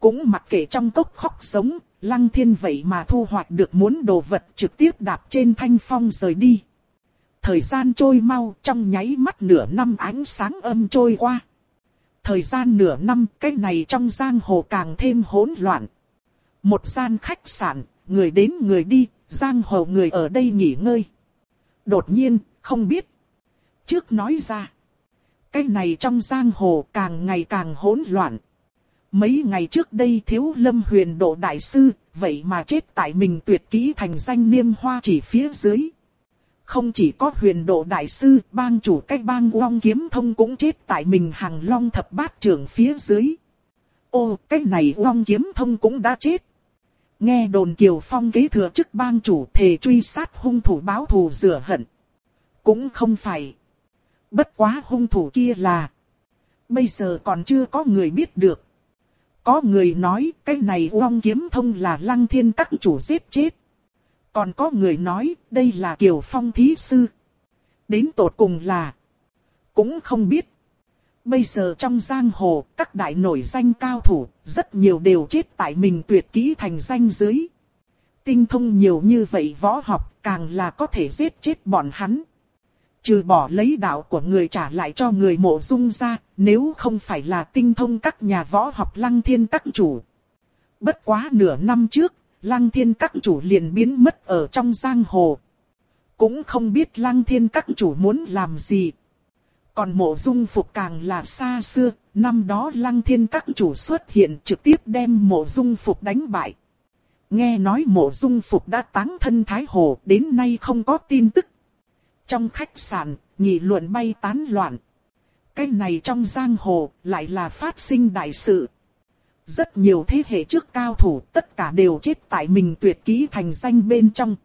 Cũng mặc kệ trong cốc khóc sống, Lăng Thiên vậy mà thu hoạch được muốn đồ vật trực tiếp đạp trên thanh phong rời đi. Thời gian trôi mau trong nháy mắt nửa năm ánh sáng âm trôi qua. Thời gian nửa năm cái này trong giang hồ càng thêm hỗn loạn. Một gian khách sạn, người đến người đi, giang hồ người ở đây nghỉ ngơi. Đột nhiên, không biết. Trước nói ra, cái này trong giang hồ càng ngày càng hỗn loạn. Mấy ngày trước đây thiếu lâm huyền độ đại sư, vậy mà chết tại mình tuyệt kỹ thành danh niêm hoa chỉ phía dưới. Không chỉ có huyền độ đại sư, bang chủ cách bang long kiếm thông cũng chết tại mình hàng long thập bát trưởng phía dưới. Ô, cái này long kiếm thông cũng đã chết. Nghe đồn Kiều Phong kế thừa chức bang chủ thề truy sát hung thủ báo thù rửa hận. Cũng không phải. Bất quá hung thủ kia là. Bây giờ còn chưa có người biết được. Có người nói cái này Long Kiếm Thông là lăng thiên các chủ giết chết. Còn có người nói đây là Kiều Phong thí sư. Đến tột cùng là. Cũng không biết. Bây giờ trong giang hồ, các đại nổi danh cao thủ, rất nhiều đều chết tại mình tuyệt kỹ thành danh dưới. Tinh thông nhiều như vậy võ học, càng là có thể giết chết bọn hắn. Trừ bỏ lấy đạo của người trả lại cho người mộ dung ra, nếu không phải là tinh thông các nhà võ học lăng thiên các chủ. Bất quá nửa năm trước, lăng thiên các chủ liền biến mất ở trong giang hồ. Cũng không biết lăng thiên các chủ muốn làm gì. Còn mộ dung phục càng là xa xưa, năm đó lăng thiên các chủ xuất hiện trực tiếp đem mộ dung phục đánh bại. Nghe nói mộ dung phục đã táng thân Thái Hồ, đến nay không có tin tức. Trong khách sạn, nghị luận bay tán loạn. Cái này trong giang hồ, lại là phát sinh đại sự. Rất nhiều thế hệ trước cao thủ, tất cả đều chết tại mình tuyệt kỹ thành danh bên trong.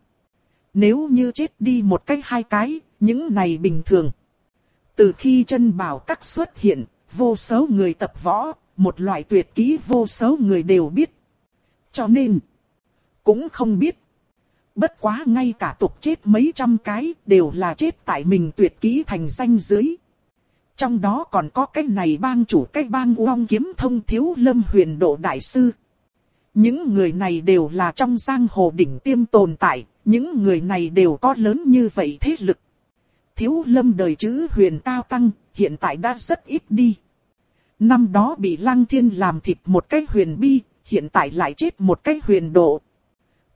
Nếu như chết đi một cách hai cái, những này bình thường. Từ khi chân bảo các xuất hiện, vô số người tập võ, một loại tuyệt kỹ vô số người đều biết. Cho nên, cũng không biết. Bất quá ngay cả tục chết mấy trăm cái đều là chết tại mình tuyệt kỹ thành danh dưới. Trong đó còn có cái này bang chủ cái bang uong kiếm thông thiếu lâm huyền độ đại sư. Những người này đều là trong giang hồ đỉnh tiêm tồn tại, những người này đều có lớn như vậy thế lực thiếu lâm đời chữ huyền cao tăng, hiện tại đã rất ít đi. Năm đó bị lăng thiên làm thịt một cái huyền bi, hiện tại lại chết một cái huyền độ.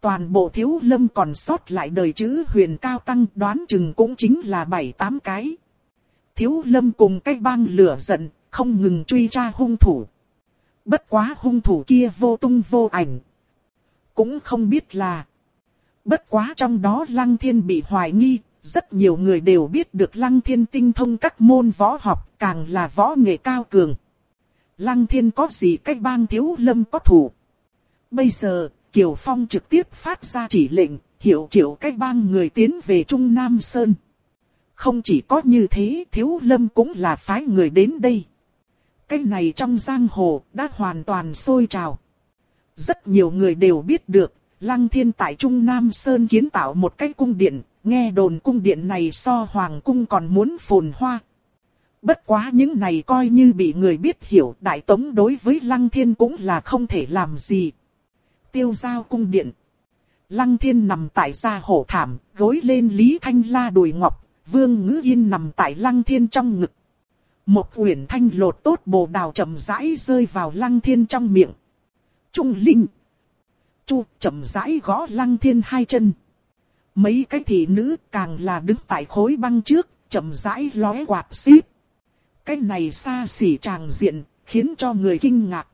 Toàn bộ thiếu lâm còn sót lại đời chữ huyền cao tăng đoán chừng cũng chính là bảy tám cái. Thiếu lâm cùng cái bang lửa giận, không ngừng truy tra hung thủ. Bất quá hung thủ kia vô tung vô ảnh. Cũng không biết là. Bất quá trong đó lăng thiên bị hoài nghi, rất nhiều người đều biết được Lăng Thiên tinh thông các môn võ học, càng là võ nghệ cao cường. Lăng Thiên có gì cách bang thiếu lâm có thủ. Bây giờ, Kiều Phong trực tiếp phát ra chỉ lệnh, hiệu triệu cách bang người tiến về Trung Nam Sơn. Không chỉ có như thế, thiếu lâm cũng là phái người đến đây. Cái này trong giang hồ đã hoàn toàn sôi trào. Rất nhiều người đều biết được, Lăng Thiên tại Trung Nam Sơn kiến tạo một cái cung điện, nghe đồn cung điện này so hoàng cung còn muốn phồn hoa. Bất quá những này coi như bị người biết hiểu đại tống đối với lăng thiên cũng là không thể làm gì. Tiêu giao cung điện. Lăng thiên nằm tại gia hổ thảm, gối lên Lý Thanh La đùi ngọc, vương ngữ yên nằm tại lăng thiên trong ngực. Một uyển thanh lột tốt bồ đào chậm rãi rơi vào lăng thiên trong miệng. Trung linh. Chu chậm rãi gõ lăng thiên hai chân. Mấy cái thị nữ càng là đứng tại khối băng trước, chậm rãi lóe quạt xíp. Cái này xa xỉ tràng diện, khiến cho người kinh ngạc.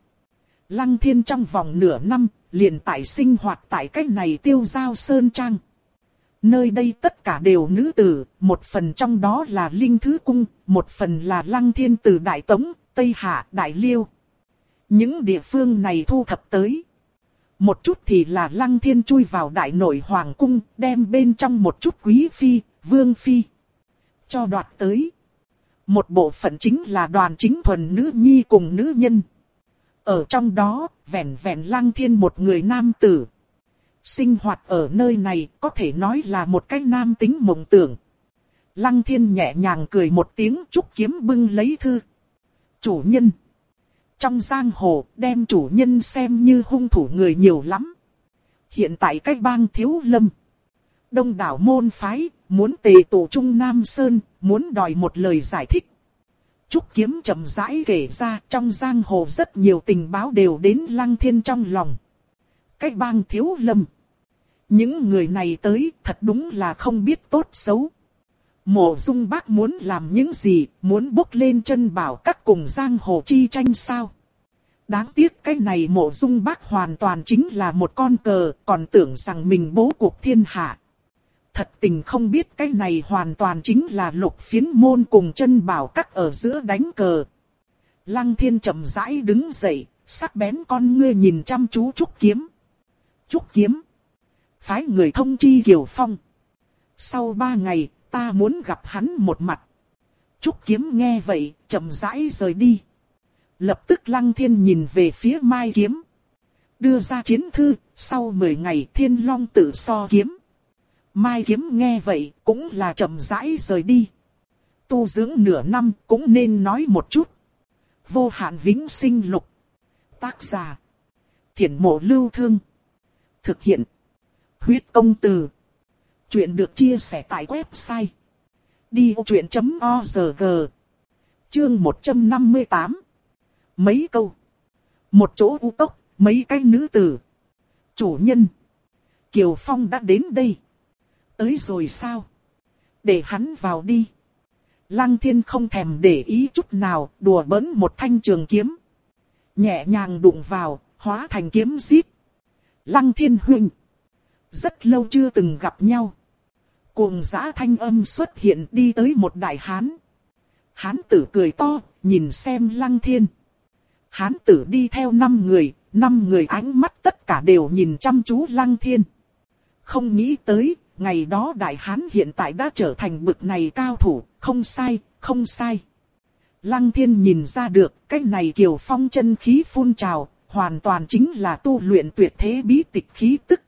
Lăng thiên trong vòng nửa năm, liền tại sinh hoạt tại cách này tiêu giao sơn trang. Nơi đây tất cả đều nữ tử, một phần trong đó là Linh Thứ Cung, một phần là Lăng Thiên từ Đại Tống, Tây Hạ, Đại Liêu. Những địa phương này thu thập tới. Một chút thì là lăng thiên chui vào đại nội hoàng cung, đem bên trong một chút quý phi, vương phi. Cho đoạt tới. Một bộ phận chính là đoàn chính thuần nữ nhi cùng nữ nhân. Ở trong đó, vẹn vẹn lăng thiên một người nam tử. Sinh hoạt ở nơi này có thể nói là một cái nam tính mộng tưởng. Lăng thiên nhẹ nhàng cười một tiếng trúc kiếm bưng lấy thư. Chủ nhân. Trong giang hồ đem chủ nhân xem như hung thủ người nhiều lắm. Hiện tại cách bang thiếu lâm. Đông đảo môn phái, muốn tề tổ trung Nam Sơn, muốn đòi một lời giải thích. Trúc Kiếm chậm rãi kể ra trong giang hồ rất nhiều tình báo đều đến lăng thiên trong lòng. Cách bang thiếu lâm. Những người này tới thật đúng là không biết tốt xấu. Mộ dung bác muốn làm những gì, muốn bốc lên chân bảo các cùng giang hồ chi tranh sao. Đáng tiếc cái này mộ dung bác hoàn toàn chính là một con cờ, còn tưởng rằng mình bố cuộc thiên hạ. Thật tình không biết cái này hoàn toàn chính là lục phiến môn cùng chân bảo các ở giữa đánh cờ. Lăng thiên chậm rãi đứng dậy, sắc bén con ngươi nhìn chăm chú Trúc Kiếm. Trúc Kiếm. Phái người thông chi Kiều Phong. Sau ba ngày, ta muốn gặp hắn một mặt. Trúc Kiếm nghe vậy, chậm rãi rời đi. Lập tức Lăng Thiên nhìn về phía Mai Kiếm. Đưa ra chiến thư, sau 10 ngày Thiên Long tự so kiếm. Mai Kiếm nghe vậy, cũng là chậm rãi rời đi. Tu dưỡng nửa năm, cũng nên nói một chút. Vô hạn vĩnh sinh lục. Tác giả. Thiển mộ lưu thương. Thực hiện. Huyết công từ. Chuyện được chia sẻ tại website. Đi vô chuyện.org Chương 158 Mấy câu. Một chỗ u tốc, mấy cái nữ tử. Chủ nhân. Kiều Phong đã đến đây. Tới rồi sao? Để hắn vào đi. Lăng thiên không thèm để ý chút nào, đùa bỡn một thanh trường kiếm. Nhẹ nhàng đụng vào, hóa thành kiếm giết. Lăng thiên huynh. Rất lâu chưa từng gặp nhau. Cuồng giã thanh âm xuất hiện đi tới một đại hán. Hán tử cười to, nhìn xem lăng thiên. Hán tử đi theo năm người, năm người ánh mắt tất cả đều nhìn chăm chú lăng thiên. Không nghĩ tới, ngày đó đại hán hiện tại đã trở thành bực này cao thủ, không sai, không sai. Lăng thiên nhìn ra được, cách này kiều phong chân khí phun trào, hoàn toàn chính là tu luyện tuyệt thế bí tịch khí tức.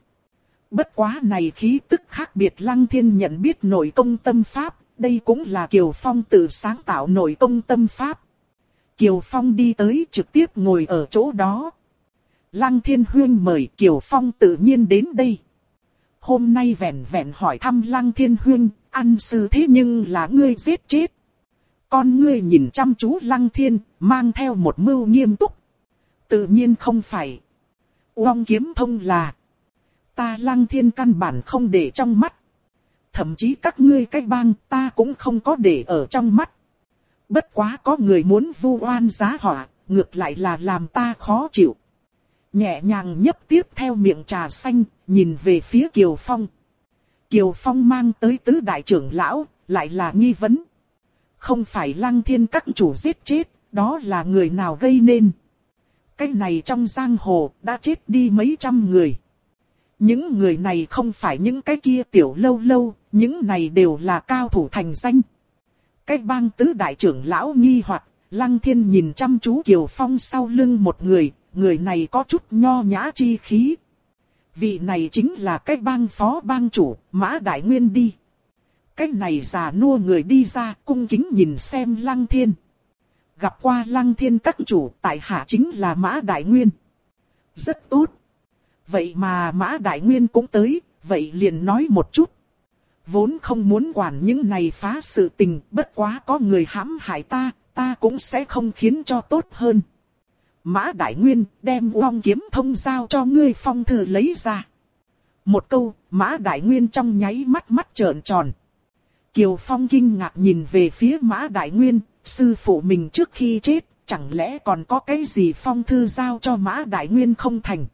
Bất quá này khí tức khác biệt lăng thiên nhận biết nội công tâm pháp, đây cũng là kiều phong tự sáng tạo nội công tâm pháp. Kiều Phong đi tới trực tiếp ngồi ở chỗ đó. Lăng Thiên Huyên mời Kiều Phong tự nhiên đến đây. Hôm nay vẹn vẹn hỏi thăm Lăng Thiên Huyên, ăn sư thế nhưng là ngươi giết chết. Con ngươi nhìn chăm chú Lăng Thiên, mang theo một mưu nghiêm túc. Tự nhiên không phải. Uông kiếm thông là. Ta Lăng Thiên căn bản không để trong mắt. Thậm chí các ngươi cách bang ta cũng không có để ở trong mắt. Bất quá có người muốn vu oan giá họa, ngược lại là làm ta khó chịu. Nhẹ nhàng nhấp tiếp theo miệng trà xanh, nhìn về phía Kiều Phong. Kiều Phong mang tới tứ đại trưởng lão, lại là nghi vấn. Không phải lăng thiên các chủ giết chết, đó là người nào gây nên. Cái này trong giang hồ đã chết đi mấy trăm người. Những người này không phải những cái kia tiểu lâu lâu, những này đều là cao thủ thành danh. Cái bang tứ đại trưởng lão nghi hoặc, Lăng Thiên nhìn chăm chú Kiều Phong sau lưng một người, người này có chút nho nhã chi khí. Vị này chính là cái bang phó bang chủ, Mã Đại Nguyên đi. Cái này già nua người đi ra, cung kính nhìn xem Lăng Thiên. Gặp qua Lăng Thiên các chủ, tại hạ chính là Mã Đại Nguyên. Rất tốt. Vậy mà Mã Đại Nguyên cũng tới, vậy liền nói một chút vốn không muốn quản những này phá sự tình, bất quá có người hãm hại ta, ta cũng sẽ không khiến cho tốt hơn. Mã Đại Nguyên đem uong kiếm thông giao cho ngươi phong thư lấy ra. Một câu, Mã Đại Nguyên trong nháy mắt mắt trợn tròn. Kiều Phong kinh ngạc nhìn về phía Mã Đại Nguyên, sư phụ mình trước khi chết, chẳng lẽ còn có cái gì phong thư giao cho Mã Đại Nguyên không thành.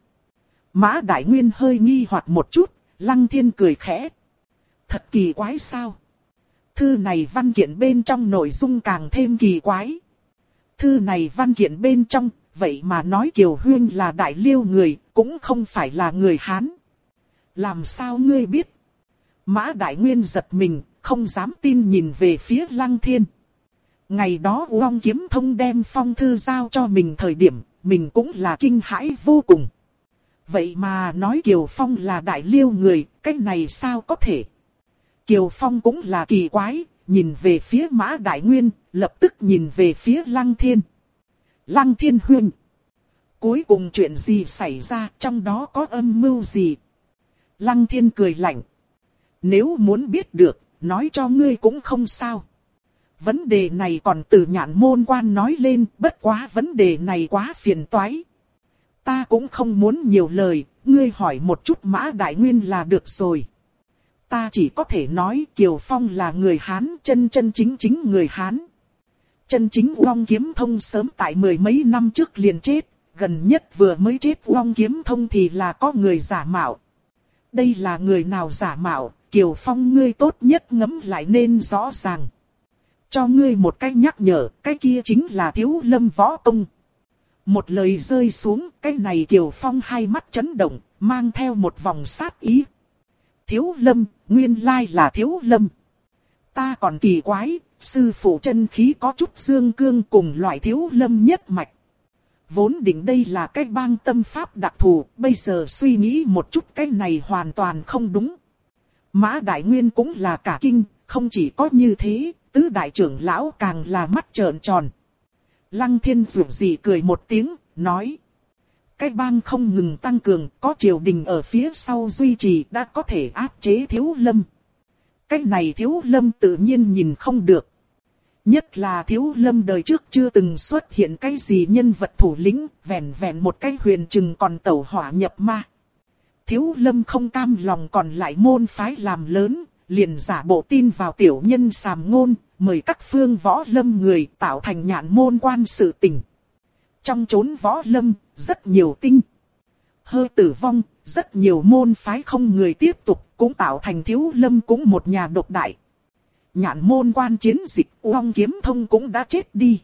Mã Đại Nguyên hơi nghi hoặc một chút, Lăng Thiên cười khẽ, Thật kỳ quái sao? Thư này văn kiện bên trong nội dung càng thêm kỳ quái. Thư này văn kiện bên trong, vậy mà nói Kiều Huyên là đại liêu người, cũng không phải là người Hán. Làm sao ngươi biết? Mã Đại Nguyên giật mình, không dám tin nhìn về phía Lăng Thiên. Ngày đó Uông Kiếm Thông đem phong thư giao cho mình thời điểm, mình cũng là kinh hãi vô cùng. Vậy mà nói Kiều Phong là đại liêu người, cái này sao có thể? Kiều Phong cũng là kỳ quái, nhìn về phía Mã Đại Nguyên, lập tức nhìn về phía Lăng Thiên. Lăng Thiên Huynh. Cuối cùng chuyện gì xảy ra, trong đó có âm mưu gì? Lăng Thiên cười lạnh. Nếu muốn biết được, nói cho ngươi cũng không sao. Vấn đề này còn từ nhạn môn quan nói lên, bất quá vấn đề này quá phiền toái. Ta cũng không muốn nhiều lời, ngươi hỏi một chút mã đại nguyên là được rồi. Ta chỉ có thể nói Kiều Phong là người Hán, chân chân chính chính người Hán. Chân chính Uông Kiếm Thông sớm tại mười mấy năm trước liền chết, gần nhất vừa mới chết Uông Kiếm Thông thì là có người giả mạo. Đây là người nào giả mạo, Kiều Phong ngươi tốt nhất ngẫm lại nên rõ ràng. Cho ngươi một cách nhắc nhở, cái kia chính là thiếu lâm võ công. Một lời rơi xuống, cái này Kiều Phong hai mắt chấn động, mang theo một vòng sát ý. Thiếu lâm, nguyên lai là thiếu lâm. Ta còn kỳ quái, sư phụ chân khí có chút dương cương cùng loại thiếu lâm nhất mạch. Vốn định đây là cái bang tâm pháp đặc thù, bây giờ suy nghĩ một chút cái này hoàn toàn không đúng. Mã Đại Nguyên cũng là cả kinh, không chỉ có như thế, tứ đại trưởng lão càng là mắt trợn tròn. Lăng thiên rủ gì cười một tiếng, nói. Cái bang không ngừng tăng cường, có triều đình ở phía sau duy trì đã có thể áp chế thiếu lâm. Cái này thiếu lâm tự nhiên nhìn không được. Nhất là thiếu lâm đời trước chưa từng xuất hiện cái gì nhân vật thủ lĩnh, vẹn vẹn một cái huyền chừng còn tẩu hỏa nhập ma. Thiếu lâm không cam lòng còn lại môn phái làm lớn, liền giả bộ tin vào tiểu nhân sàm ngôn, mời các phương võ lâm người tạo thành nhạn môn quan sự tình. Trong chốn võ lâm, rất nhiều tinh. Hơi tử vong, rất nhiều môn phái không người tiếp tục, cũng tạo thành thiếu lâm cũng một nhà độc đại. Nhạn môn quan chiến dịch Uông Kiếm Thông cũng đã chết đi.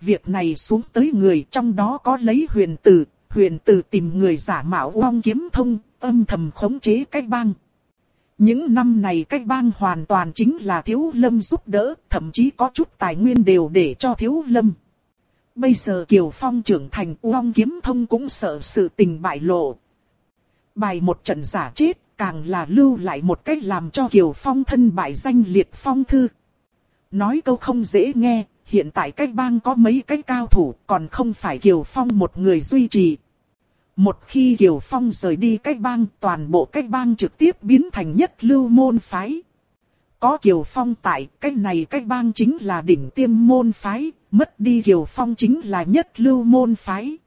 Việc này xuống tới người trong đó có lấy huyền tử, huyền tử tìm người giả mạo Uông Kiếm Thông, âm thầm khống chế cách bang. Những năm này cách bang hoàn toàn chính là thiếu lâm giúp đỡ, thậm chí có chút tài nguyên đều để cho thiếu lâm. Bây giờ Kiều Phong trưởng thành Uông Kiếm Thông cũng sợ sự tình bại lộ. Bài một trận giả chết, càng là lưu lại một cách làm cho Kiều Phong thân bại danh liệt phong thư. Nói câu không dễ nghe, hiện tại cách bang có mấy cái cao thủ, còn không phải Kiều Phong một người duy trì. Một khi Kiều Phong rời đi cách bang, toàn bộ cách bang trực tiếp biến thành nhất lưu môn phái. Có Kiều Phong tại, cách này cách bang chính là đỉnh tiêm môn phái, mất đi Kiều Phong chính là nhất lưu môn phái.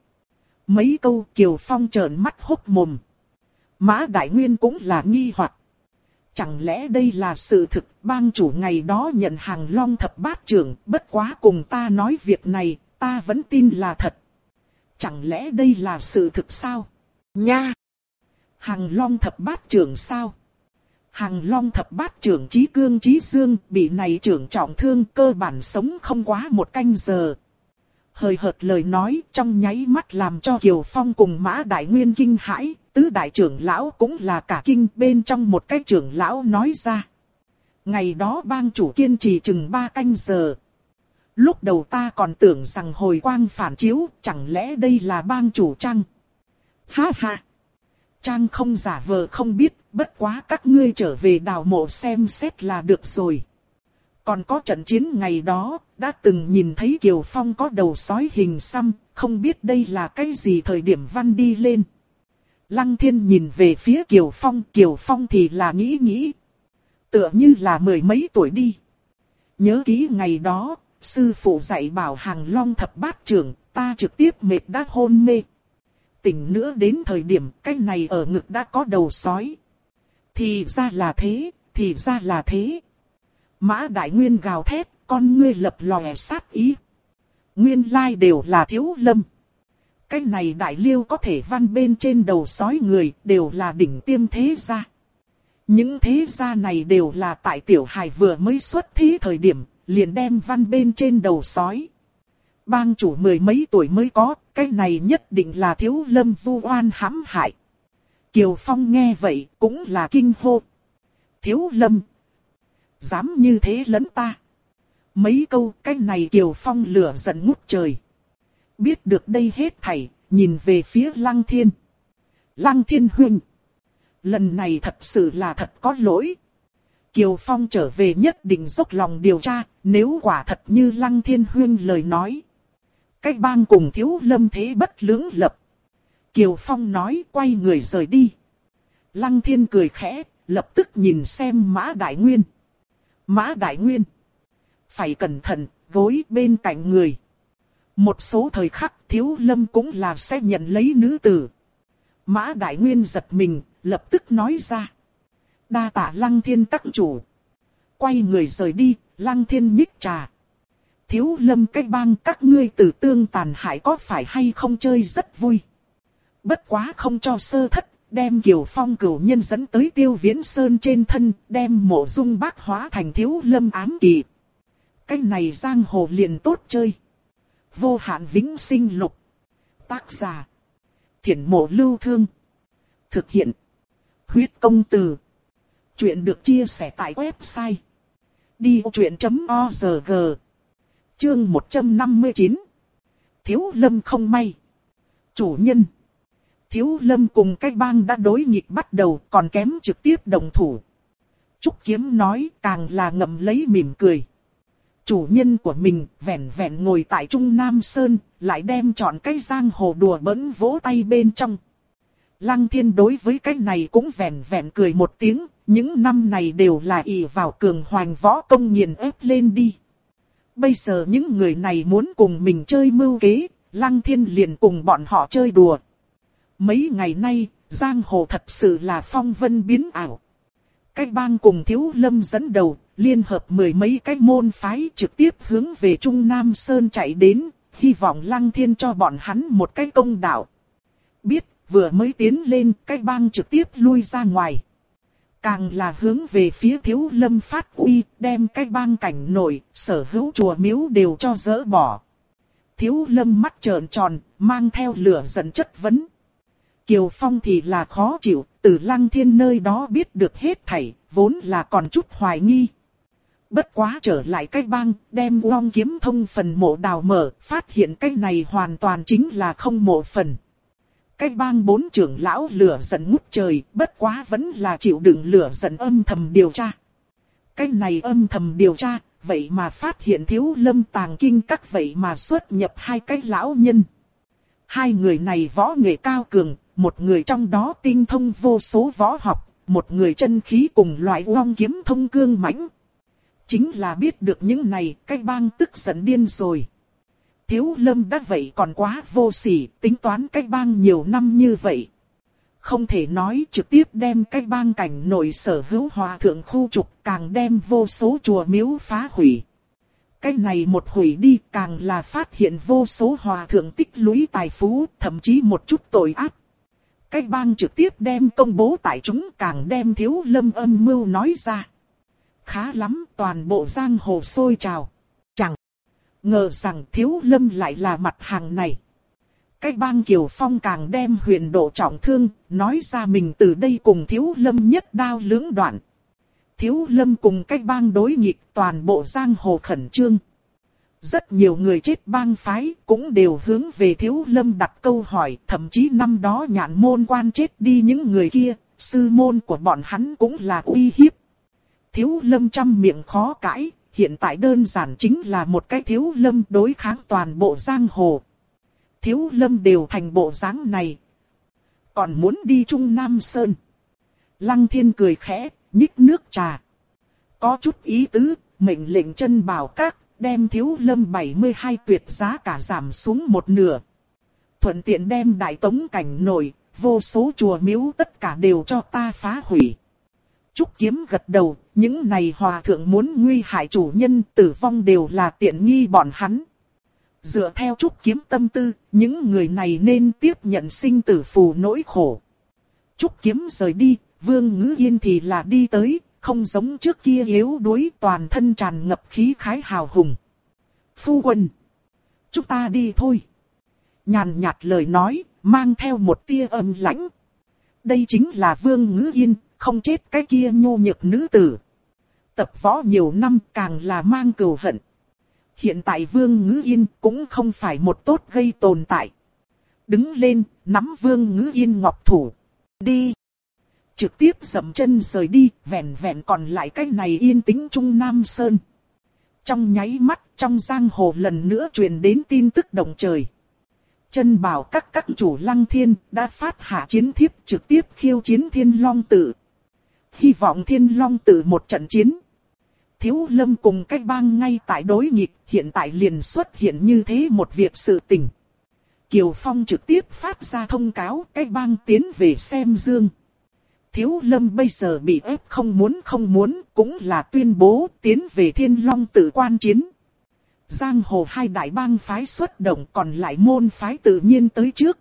Mấy câu Kiều Phong trợn mắt hốc mồm. Mã Đại Nguyên cũng là nghi hoặc. Chẳng lẽ đây là sự thực, bang chủ ngày đó nhận hàng long thập bát trưởng, bất quá cùng ta nói việc này, ta vẫn tin là thật. Chẳng lẽ đây là sự thực sao? Nha! Hàng long thập bát trưởng sao? Hàng long thập bát trưởng trí cương trí dương bị này trưởng trọng thương cơ bản sống không quá một canh giờ. Hời hợt lời nói trong nháy mắt làm cho Kiều Phong cùng Mã Đại Nguyên kinh hãi, tứ đại trưởng lão cũng là cả kinh bên trong một cái trưởng lão nói ra. Ngày đó bang chủ kiên trì chừng ba canh giờ. Lúc đầu ta còn tưởng rằng hồi quang phản chiếu, chẳng lẽ đây là bang chủ trăng? Ha ha! Trang không giả vờ không biết, bất quá các ngươi trở về đào mộ xem xét là được rồi. Còn có trận chiến ngày đó, đã từng nhìn thấy Kiều Phong có đầu sói hình xăm, không biết đây là cái gì thời điểm văn đi lên. Lăng thiên nhìn về phía Kiều Phong, Kiều Phong thì là nghĩ nghĩ. Tựa như là mười mấy tuổi đi. Nhớ kỹ ngày đó, sư phụ dạy bảo hàng long thập bát trưởng, ta trực tiếp mệt đã hôn mê. Tỉnh nữa đến thời điểm cái này ở ngực đã có đầu sói. Thì ra là thế, thì ra là thế. Mã Đại Nguyên gào thét, con ngươi lập lòe sát ý. Nguyên lai đều là thiếu lâm. Cái này đại liêu có thể văn bên trên đầu sói người đều là đỉnh tiêm thế gia. Những thế gia này đều là tại tiểu hài vừa mới xuất thế thời điểm, liền đem văn bên trên đầu sói. Bang chủ mười mấy tuổi mới có, cái này nhất định là thiếu lâm vu oan hãm hại. Kiều Phong nghe vậy cũng là kinh hô. Thiếu lâm. Dám như thế lấn ta. Mấy câu cái này Kiều Phong lửa giận ngút trời. Biết được đây hết thảy, nhìn về phía Lăng Thiên. Lăng Thiên Huynh. Lần này thật sự là thật có lỗi. Kiều Phong trở về nhất định dốc lòng điều tra, nếu quả thật như Lăng Thiên Huynh lời nói. Cách bang cùng thiếu lâm thế bất lưỡng lập. Kiều Phong nói quay người rời đi. Lăng Thiên cười khẽ, lập tức nhìn xem Mã Đại Nguyên. Mã Đại Nguyên. Phải cẩn thận, gối bên cạnh người. Một số thời khắc thiếu lâm cũng là sẽ nhận lấy nữ tử. Mã Đại Nguyên giật mình, lập tức nói ra. Đa tạ Lăng Thiên các chủ. Quay người rời đi, Lăng Thiên nhích trà. Thiếu lâm cách bang các ngươi tử tương tàn hại có phải hay không chơi rất vui. Bất quá không cho sơ thất, đem Kiều Phong cửu nhân dẫn tới tiêu viễn sơn trên thân, đem mộ dung bác hóa thành thiếu lâm ám kỳ. Cái này giang hồ liền tốt chơi. Vô hạn vĩnh sinh lục. Tác giả. Thiển mộ lưu thương. Thực hiện. Huyết công từ. Chuyện được chia sẻ tại website. Đi truyện.org Chương 159 Thiếu lâm không may. Chủ nhân. Thiếu lâm cùng cái bang đã đối nghịch bắt đầu còn kém trực tiếp đồng thủ. Trúc Kiếm nói càng là ngậm lấy mỉm cười. Chủ nhân của mình vẻn vẹn ngồi tại Trung Nam Sơn, lại đem chọn cái giang hồ đùa bỡn vỗ tay bên trong. Lăng thiên đối với cái này cũng vẻn vẹn cười một tiếng, những năm này đều là ỷ vào cường hoành võ công nghiền ép lên đi. Bây giờ những người này muốn cùng mình chơi mưu kế, lăng thiên liền cùng bọn họ chơi đùa. Mấy ngày nay, giang hồ thật sự là phong vân biến ảo. Cái bang cùng thiếu lâm dẫn đầu, liên hợp mười mấy cái môn phái trực tiếp hướng về Trung Nam Sơn chạy đến, hy vọng lăng thiên cho bọn hắn một cái công đạo. Biết, vừa mới tiến lên, cái bang trực tiếp lui ra ngoài. Càng là hướng về phía thiếu lâm phát uy, đem cái bang cảnh nổi, sở hữu chùa miếu đều cho dỡ bỏ. Thiếu lâm mắt trợn tròn, mang theo lửa giận chất vấn. Kiều Phong thì là khó chịu, từ lăng thiên nơi đó biết được hết thảy, vốn là còn chút hoài nghi. Bất quá trở lại cái bang, đem long kiếm thông phần mộ đào mở, phát hiện cái này hoàn toàn chính là không mộ phần. Cái bang bốn trưởng lão lửa giận ngút trời, bất quá vẫn là chịu đựng lửa giận âm thầm điều tra. Cái này âm thầm điều tra, vậy mà phát hiện thiếu lâm tàng kinh các vậy mà xuất nhập hai cái lão nhân. Hai người này võ nghệ cao cường, một người trong đó tinh thông vô số võ học, một người chân khí cùng loại long kiếm thông cương mãnh. Chính là biết được những này, cái bang tức giận điên rồi. Thiếu lâm đã vậy còn quá vô sỉ, tính toán cái bang nhiều năm như vậy. Không thể nói trực tiếp đem cái bang cảnh nội sở hữu hòa thượng khu trục càng đem vô số chùa miếu phá hủy. Cái này một hủy đi càng là phát hiện vô số hòa thượng tích lũy tài phú, thậm chí một chút tội ác. Cái bang trực tiếp đem công bố tại chúng càng đem thiếu lâm âm mưu nói ra. Khá lắm toàn bộ giang hồ sôi trào. Chẳng ngờ rằng thiếu lâm lại là mặt hàng này. Cái bang Kiều Phong càng đem huyền độ trọng thương, nói ra mình từ đây cùng thiếu lâm nhất đao lưỡng đoạn. Thiếu lâm cùng cái bang đối nghịch toàn bộ giang hồ khẩn trương. Rất nhiều người chết bang phái cũng đều hướng về thiếu lâm đặt câu hỏi, thậm chí năm đó nhạn môn quan chết đi những người kia, sư môn của bọn hắn cũng là uy hiếp. Thiếu lâm trăm miệng khó cãi, hiện tại đơn giản chính là một cái thiếu lâm đối kháng toàn bộ giang hồ. Thiếu lâm đều thành bộ dáng này. Còn muốn đi Trung Nam Sơn. Lăng thiên cười khẽ, nhích nước trà. Có chút ý tứ, mệnh lệnh chân bảo các, đem thiếu lâm 72 tuyệt giá cả giảm xuống một nửa. Thuận tiện đem đại tống cảnh nổi, vô số chùa miếu tất cả đều cho ta phá hủy. Trúc Kiếm gật đầu, những này hòa thượng muốn nguy hại chủ nhân tử vong đều là tiện nghi bọn hắn. Dựa theo Trúc Kiếm tâm tư, những người này nên tiếp nhận sinh tử phù nỗi khổ. Trúc Kiếm rời đi, Vương Ngữ Yên thì là đi tới, không giống trước kia yếu đuối toàn thân tràn ngập khí khái hào hùng. Phu quân, chúng ta đi thôi. Nhàn nhạt lời nói, mang theo một tia âm lãnh. Đây chính là Vương Ngữ Yên, không chết cái kia nhô nhược nữ tử. Tập võ nhiều năm càng là mang cừu hận. Hiện tại Vương Ngữ Yên cũng không phải một tốt gây tồn tại. Đứng lên, nắm Vương Ngữ Yên ngọc thủ. đi. Trực tiếp dậm chân rời đi, vẹn vẹn còn lại cái này yên tĩnh Trung Nam Sơn. Trong nháy mắt, trong giang hồ lần nữa truyền đến tin tức động trời. Chân bảo các các chủ lăng thiên đã phát hạ chiến thiếp trực tiếp khiêu chiến thiên long tự. Hy vọng thiên long tự một trận chiến. Thiếu lâm cùng cách bang ngay tại đối nghịch, hiện tại liền xuất hiện như thế một việc sự tình. Kiều Phong trực tiếp phát ra thông cáo cách bang tiến về xem dương. Thiếu lâm bây giờ bị ép không muốn không muốn, cũng là tuyên bố tiến về thiên long tự quan chiến. Giang hồ hai đại bang phái xuất động còn lại môn phái tự nhiên tới trước.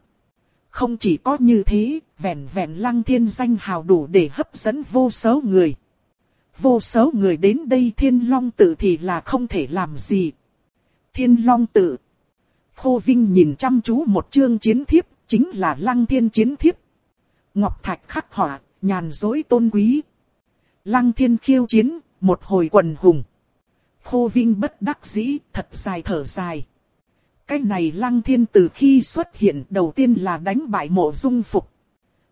Không chỉ có như thế, vẹn vẹn lăng thiên danh hào đủ để hấp dẫn vô số người. Vô số người đến đây thiên long tự thì là không thể làm gì. Thiên long tự. Khô Vinh nhìn chăm chú một chương chiến thiếp, chính là lăng thiên chiến thiếp. Ngọc Thạch khắc họa, nhàn dối tôn quý. Lăng thiên khiêu chiến, một hồi quần hùng. Khô Vinh bất đắc dĩ, thật dài thở dài. Cái này lăng thiên từ khi xuất hiện đầu tiên là đánh bại mộ dung phục.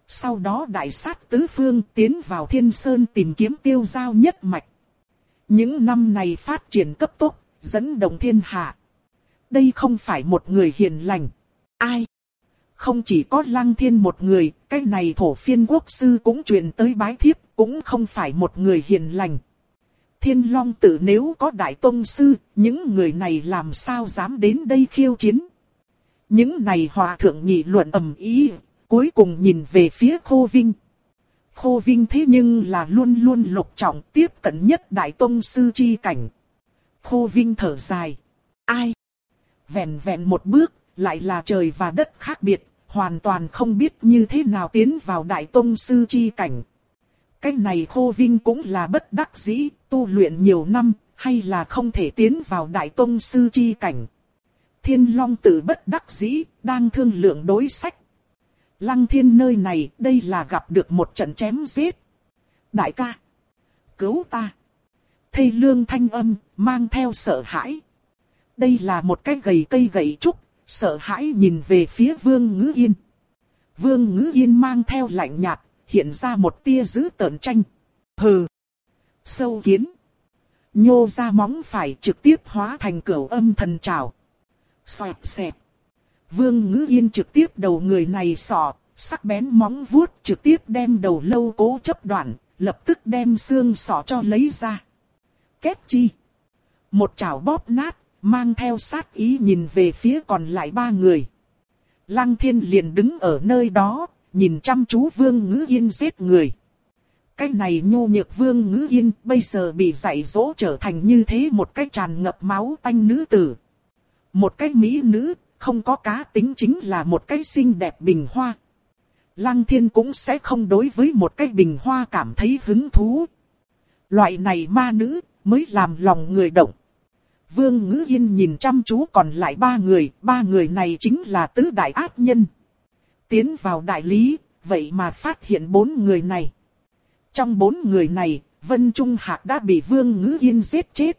Sau đó đại sát tứ phương tiến vào thiên sơn tìm kiếm tiêu giao nhất mạch. Những năm này phát triển cấp tốc, dẫn động thiên hạ. Đây không phải một người hiền lành. Ai? Không chỉ có lăng thiên một người, cái này thổ phiên quốc sư cũng truyền tới bái thiếp, cũng không phải một người hiền lành. Thiên Long tự nếu có đại tông sư, những người này làm sao dám đến đây khiêu chiến. Những này hòa thượng nghị luận ầm ý, cuối cùng nhìn về phía Khô Vinh. Khô Vinh thế nhưng là luôn luôn lục trọng tiếp cận nhất đại tông sư chi cảnh. Khô Vinh thở dài. Ai? Vẹn vẹn một bước, lại là trời và đất khác biệt, hoàn toàn không biết như thế nào tiến vào đại tông sư chi cảnh. Cái này Khô Vinh cũng là bất đắc dĩ, tu luyện nhiều năm, hay là không thể tiến vào đại tông sư chi cảnh. Thiên Long tự bất đắc dĩ, đang thương lượng đối sách. Lăng thiên nơi này, đây là gặp được một trận chém giết. Đại ca, cứu ta. Thây lương thanh âm, mang theo sợ hãi. Đây là một cái gầy cây gậy trúc, sợ hãi nhìn về phía vương ngữ yên. Vương ngữ yên mang theo lạnh nhạt, hiện ra một tia dữ tợn tranh. Hừ! Sâu kiến! Nhô ra móng phải trực tiếp hóa thành cửu âm thần trào. Xoẹt xẹt! Vương ngữ yên trực tiếp đầu người này sọ, sắc bén móng vuốt trực tiếp đem đầu lâu cố chấp đoạn, lập tức đem xương sọ cho lấy ra. Kết chi! Một chảo bóp nát, mang theo sát ý nhìn về phía còn lại ba người. Lăng thiên liền đứng ở nơi đó, nhìn chăm chú Vương Ngữ Yên giết người. Cái này nhu nhược Vương Ngữ Yên bây giờ bị dạy dỗ trở thành như thế một cái tràn ngập máu tanh nữ tử. Một cái mỹ nữ, không có cá tính chính là một cái xinh đẹp bình hoa. Lăng thiên cũng sẽ không đối với một cái bình hoa cảm thấy hứng thú. Loại này ma nữ, mới làm lòng người động. Vương Ngữ Yên nhìn chăm chú còn lại ba người, ba người này chính là tứ đại ác nhân. Tiến vào đại lý, vậy mà phát hiện bốn người này. Trong bốn người này, Vân Trung Hạc đã bị Vương Ngữ Yên giết chết.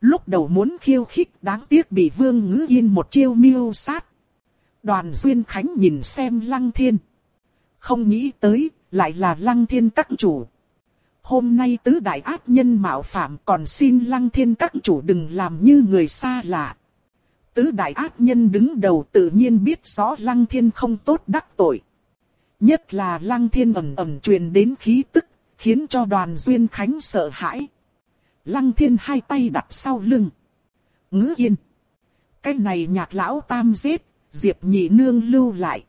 Lúc đầu muốn khiêu khích đáng tiếc bị Vương Ngữ Yên một chiêu miêu sát. Đoàn Duyên Khánh nhìn xem Lăng Thiên. Không nghĩ tới, lại là Lăng Thiên các chủ. Hôm nay tứ đại ác nhân mạo phạm còn xin Lăng Thiên các chủ đừng làm như người xa lạ. Tứ đại ác nhân đứng đầu tự nhiên biết rõ Lăng Thiên không tốt đắc tội. Nhất là Lăng Thiên ẩm ẩm truyền đến khí tức, khiến cho đoàn Duyên Khánh sợ hãi. Lăng Thiên hai tay đặt sau lưng. Ngữ yên. Cái này nhạc lão tam giết, Diệp nhị nương lưu lại.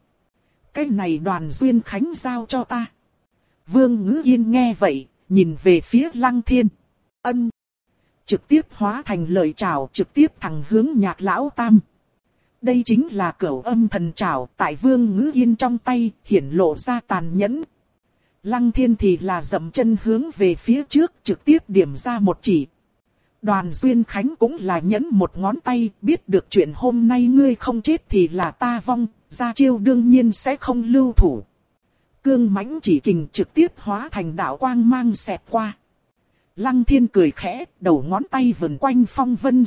Cái này đoàn Duyên Khánh giao cho ta. Vương Ngữ Yên nghe vậy, nhìn về phía Lăng Thiên. Ân trực tiếp hóa thành lời chào trực tiếp thẳng hướng nhạc lão tam. Đây chính là cửu âm thần trảo tại vương ngữ yên trong tay, hiển lộ ra tàn nhẫn. Lăng thiên thì là dậm chân hướng về phía trước trực tiếp điểm ra một chỉ. Đoàn Duyên Khánh cũng là nhấn một ngón tay, biết được chuyện hôm nay ngươi không chết thì là ta vong, ra chiêu đương nhiên sẽ không lưu thủ. Cương mãnh chỉ kình trực tiếp hóa thành đạo quang mang xẹt qua. Lăng thiên cười khẽ, đầu ngón tay vần quanh phong vân